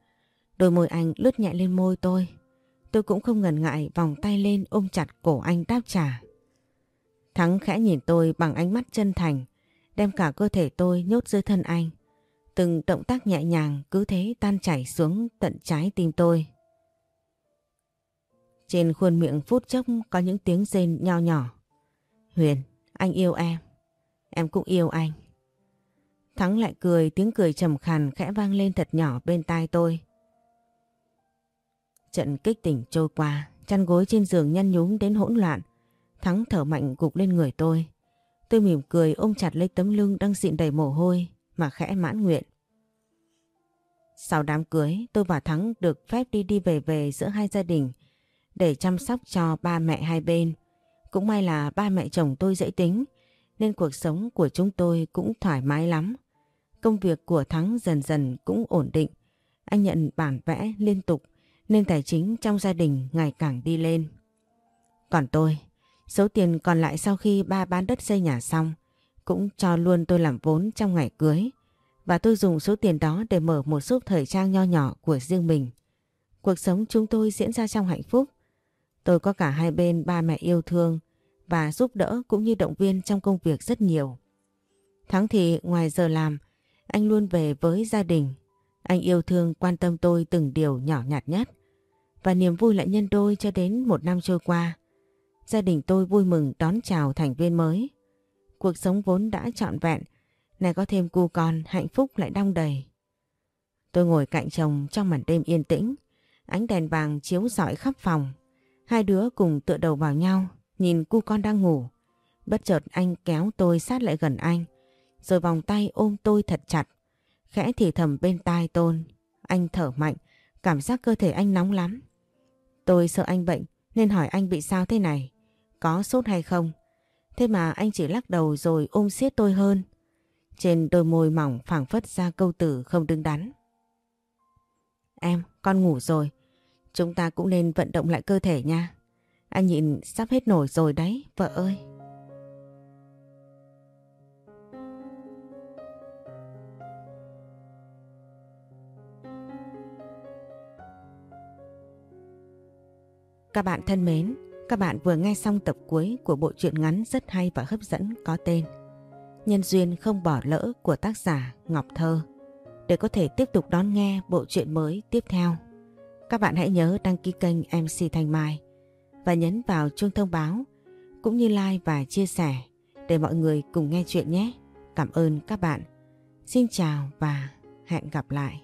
Đôi môi anh lướt nhẹ lên môi tôi. Tôi cũng không ngần ngại vòng tay lên ôm chặt cổ anh đáp trả. Thắng khẽ nhìn tôi bằng ánh mắt chân thành, đem cả cơ thể tôi nhốt dưới thân anh. Từng động tác nhẹ nhàng cứ thế tan chảy xuống tận trái tim tôi. Trên khuôn miệng phút chốc có những tiếng rên nho nhỏ. Huyền, anh yêu em. Em cũng yêu anh. Thắng lại cười, tiếng cười trầm khàn khẽ vang lên thật nhỏ bên tai tôi. Trận kích tỉnh trôi qua, chăn gối trên giường nhăn nhúm đến hỗn loạn. Thắng thở mạnh gục lên người tôi. Tôi mỉm cười ôm chặt lấy tấm lưng đang dịn đầy mồ hôi mà khẽ mãn nguyện. Sau đám cưới, tôi và Thắng được phép đi đi về về giữa hai gia đình để chăm sóc cho ba mẹ hai bên. Cũng may là ba mẹ chồng tôi dễ tính nên cuộc sống của chúng tôi cũng thoải mái lắm. Công việc của Thắng dần dần cũng ổn định. Anh nhận bản vẽ liên tục nên tài chính trong gia đình ngày càng đi lên. Còn tôi, số tiền còn lại sau khi ba bán đất xây nhà xong cũng cho luôn tôi làm vốn trong ngày cưới và tôi dùng số tiền đó để mở một shop thời trang nho nhỏ của riêng mình. Cuộc sống chúng tôi diễn ra trong hạnh phúc. Tôi có cả hai bên ba mẹ yêu thương và giúp đỡ cũng như động viên trong công việc rất nhiều. Thắng thì ngoài giờ làm, anh luôn về với gia đình. Anh yêu thương quan tâm tôi từng điều nhỏ nhặt nhất. Và niềm vui lại nhân đôi cho đến một năm trôi qua. Gia đình tôi vui mừng đón chào thành viên mới. Cuộc sống vốn đã trọn vẹn, này có thêm cu con hạnh phúc lại đong đầy. Tôi ngồi cạnh chồng trong màn đêm yên tĩnh, ánh đèn vàng chiếu rọi khắp phòng. Hai đứa cùng tựa đầu vào nhau, nhìn cu con đang ngủ. Bất chợt anh kéo tôi sát lại gần anh, rồi vòng tay ôm tôi thật chặt. Khẽ thì thầm bên tai tôn, anh thở mạnh, cảm giác cơ thể anh nóng lắm. Tôi sợ anh bệnh nên hỏi anh bị sao thế này, có sốt hay không? Thế mà anh chỉ lắc đầu rồi ôm siết tôi hơn. Trên đôi môi mỏng phảng phất ra câu từ không đứng đắn. Em, con ngủ rồi. Chúng ta cũng nên vận động lại cơ thể nha. Anh nhìn sắp hết nổi rồi đấy, vợ ơi. Các bạn thân mến, các bạn vừa nghe xong tập cuối của bộ truyện ngắn rất hay và hấp dẫn có tên Nhân duyên không bỏ lỡ của tác giả Ngọc Thơ. Để có thể tiếp tục đón nghe bộ truyện mới tiếp theo, các bạn hãy nhớ đăng ký kênh MC Thanh Mai và nhấn vào chuông thông báo cũng như like và chia sẻ để mọi người cùng nghe chuyện nhé. Cảm ơn các bạn. Xin chào và hẹn gặp lại.